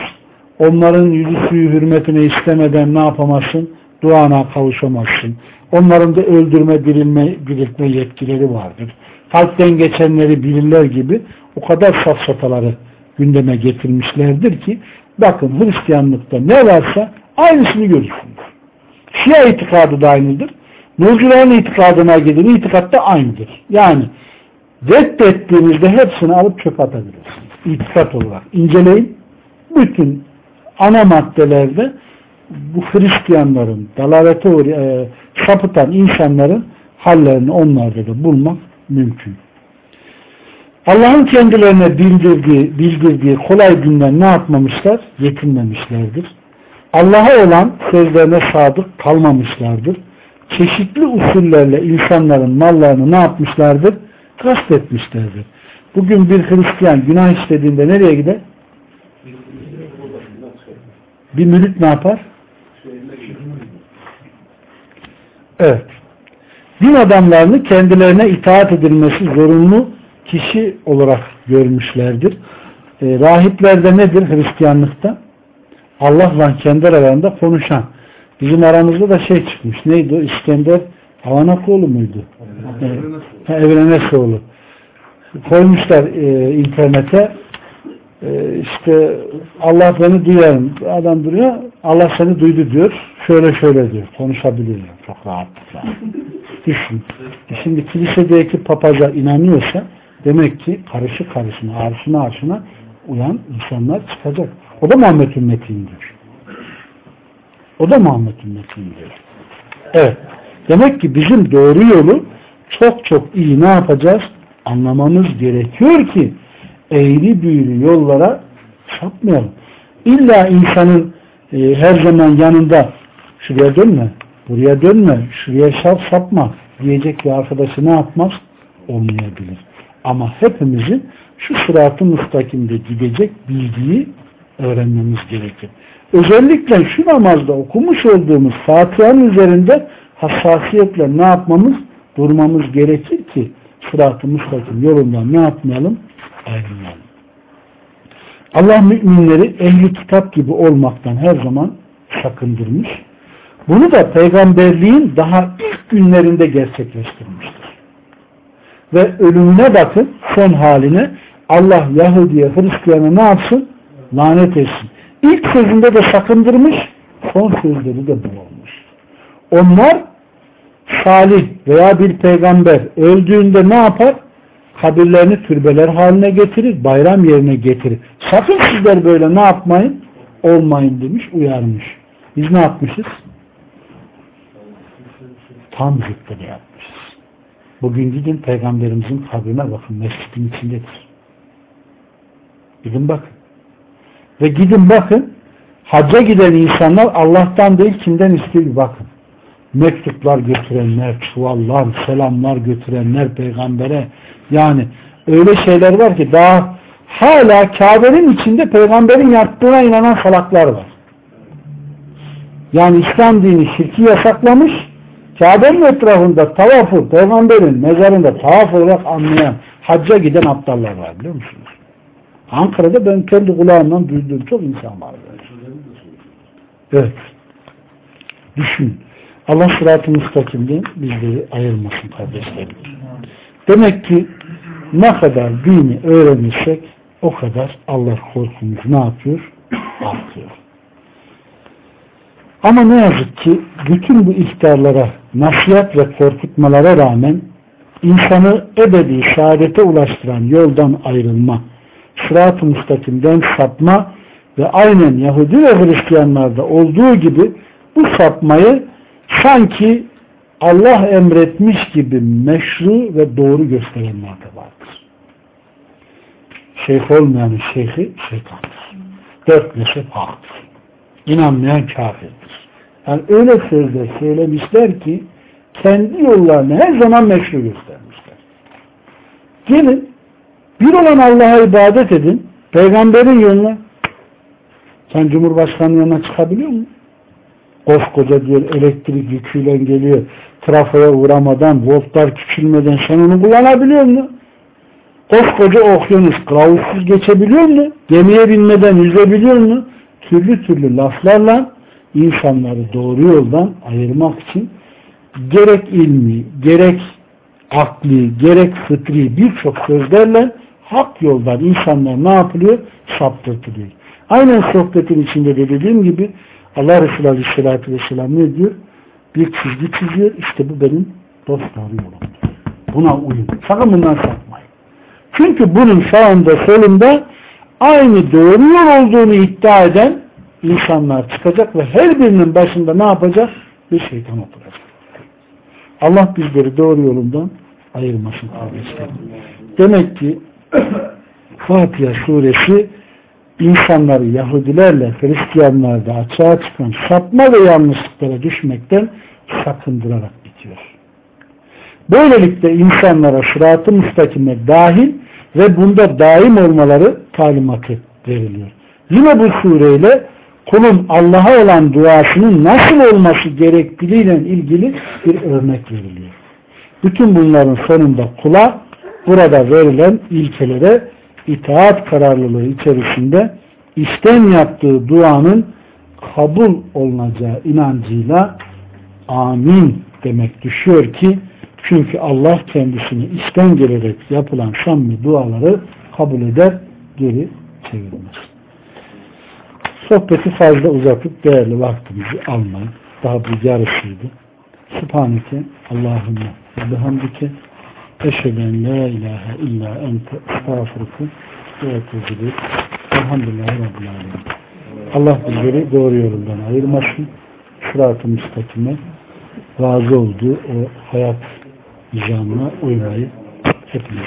Onların yüzü suyu hürmetine istemeden ne yapamazsın? Duana kavuşamazsın. Onların da öldürme, dirilme, diriltme yetkileri vardır. Kalpten geçenleri bilirler gibi o kadar safsataları gündeme getirmişlerdir ki bakın Hristiyanlıkta ne varsa aynısını görürsünüz. Şia itikadı da aynıdır. Nurcuların itikadına gidin itikat da aynıdır. Yani reddettiğinizde hepsini alıp çöp atabilirsiniz. İtikat olarak. inceleyin. Bütün ana maddelerde bu Hristiyanların dalalete e, sapıtan insanların hallerini onlarda da bulmak mümkün. Allah'ın kendilerine bildirdiği, bildirdiği kolay günden ne yapmamışlar? Yetinmemişlerdir. Allah'a olan sözlerine sadık kalmamışlardır. Çeşitli usullerle insanların mallarını ne yapmışlardır? Gasp etmişlerdir. Bugün bir Hristiyan günah işlediğinde nereye gider? Bir mürit ne yapar? Evet. Din adamlarını kendilerine itaat edilmesi zorunlu kişi olarak görmüşlerdir. E, rahiplerde nedir Hristiyanlıkta? Allah'la kendi aralarında konuşan. Bizim aramızda da şey çıkmış. Neydi o? İskender Havanakoğlu muydu? Evet. Evrenesoğlu. Koymuşlar e, internete e, işte Allah beni duyar. Adam duruyor. Allah seni duydu diyor. Şöyle şöyle diyor. Konuşabiliyor. Çok rahatlıkla. [laughs] Düşün. Şimdi kilisedeki papaza inanıyorsa demek ki karışı karışına, arşına arşına uyan insanlar çıkacak. O da Muhammed ümmetindir. O da Muhammed ümmetindir. Evet. Demek ki bizim doğru yolu çok çok iyi ne yapacağız? Anlamamız gerekiyor ki eğri büğrü yollara sapmayalım. İlla insanın e, her zaman yanında şuraya dönme, buraya dönme, şuraya sap sapma diyecek bir arkadaşı ne yapmaz? Olmayabilir. Ama hepimizin şu sıratı müstakimde gidecek bilgiyi öğrenmemiz gerekir. Özellikle şu namazda okumuş olduğumuz Fatiha'nın üzerinde hassasiyetle ne yapmamız? Durmamız gerekir ki sıratı müstakim yolundan ne yapmayalım? Ayrılmayalım. Allah müminleri ehli kitap gibi olmaktan her zaman sakındırmış. Bunu da peygamberliğin daha ilk günlerinde gerçekleştirmiştir. Ve ölümüne bakın son haline Allah Yahudi'ye Hristiyan'a ne yapsın? Lanet etsin. İlk sözünde de sakındırmış, son sözleri de bu olmuş. Onlar salih veya bir peygamber öldüğünde ne yapar? Kabirlerini türbeler haline getirir, bayram yerine getirir. Sakın sizler böyle ne yapmayın? Olmayın demiş, uyarmış. Biz ne yapmışız? tam zıttını yapmışız. Bugün gidin peygamberimizin kabrine bakın mescidin içindedir. Gidin bakın. Ve gidin bakın hacca giden insanlar Allah'tan değil kimden istiyor bakın. Mektuplar götürenler, çuvallar, selamlar götürenler peygambere yani öyle şeyler var ki daha hala Kabe'nin içinde peygamberin yattığına inanan salaklar var. Yani İslam dini şirki yasaklamış Kabe'nin etrafında tavafı peygamberin mezarında tavaf olarak anlayan hacca giden aptallar var biliyor musunuz? Ankara'da ben kendi kulağımdan duyduğum çok insan var. Evet. Düşün. Allah sıratı müstakimden bizleri ayırmasın kardeşlerim. Demek ki ne kadar dini öğrenirsek o kadar Allah korkumuz ne yapıyor? Artıyor. Ama ne yazık ki bütün bu ihtarlara, nasihat ve korkutmalara rağmen insanı ebedi saadete ulaştıran yoldan ayrılma, sırat-ı müstakimden sapma ve aynen Yahudi ve Hristiyanlarda olduğu gibi bu sapmayı sanki Allah emretmiş gibi meşru ve doğru gösterenler de vardır. Şeyh olmayanın şeyhi şeytandır. Dört mezhep haktır. İnanmayan kafirdir. Yani öyle sözler söylemişler ki kendi yollarını her zaman meşru göstermişler. Gelin bir olan Allah'a ibadet edin. Peygamberin yoluna sen Cumhurbaşkanı yanına çıkabiliyor musun? Koskoca diyor elektrik yüküyle geliyor. Trafoya uğramadan, voltlar küçülmeden sen onu kullanabiliyor musun? Koskoca okyanus kılavuzsuz geçebiliyor mu? Gemiye binmeden yüzebiliyor mu? Türlü türlü laflarla insanları doğru yoldan ayırmak için gerek ilmi, gerek akli, gerek fıtri birçok sözlerle hak yoldan insanlar ne yapılıyor? Saptırtılıyor. Aynen sohbetin içinde de dediğim gibi Allah Resulü Aleyhisselatü Vesselam ne diyor? Bir çizgi çiziyor. İşte bu benim dost doğru yolumdur. Buna uyun. Sakın bundan sapmayın. Çünkü bunun sağında solunda aynı doğru yol olduğunu iddia eden insanlar çıkacak ve her birinin başında ne yapacak? Bir şeytan oturacak. Allah bizleri doğru yolundan ayırmasın kardeşlerim. Demek ki [clears throat] Fatiha suresi insanları Yahudilerle Hristiyanlarda açığa çıkan sapma ve yanlışlıklara düşmekten sakındırarak bitiyor. Böylelikle insanlara sırat-ı müstakime dahil ve bunda daim olmaları talimatı veriliyor. Yine bu sureyle kulun Allah'a olan duasının nasıl olması gerektiğiyle ilgili bir örnek veriliyor. Bütün bunların sonunda kula burada verilen ilkelere itaat kararlılığı içerisinde işten yaptığı duanın kabul olunacağı inancıyla amin demek düşüyor ki çünkü Allah kendisini işten gelerek yapılan samimi duaları kabul eder, geri çevirmez. Sohbeti fazla uzatıp değerli vaktimizi almayın. Daha bu yarısıydı. Subhaneke Allahümme ve bihamdike eşheden la ilahe illa ente estağfurku ve etuzülü elhamdülillahi rabbil alemin. Allah bizleri doğru yolundan ayırmasın. Sırat-ı müstakime razı olduğu o hayat nizamına uymayı hepimiz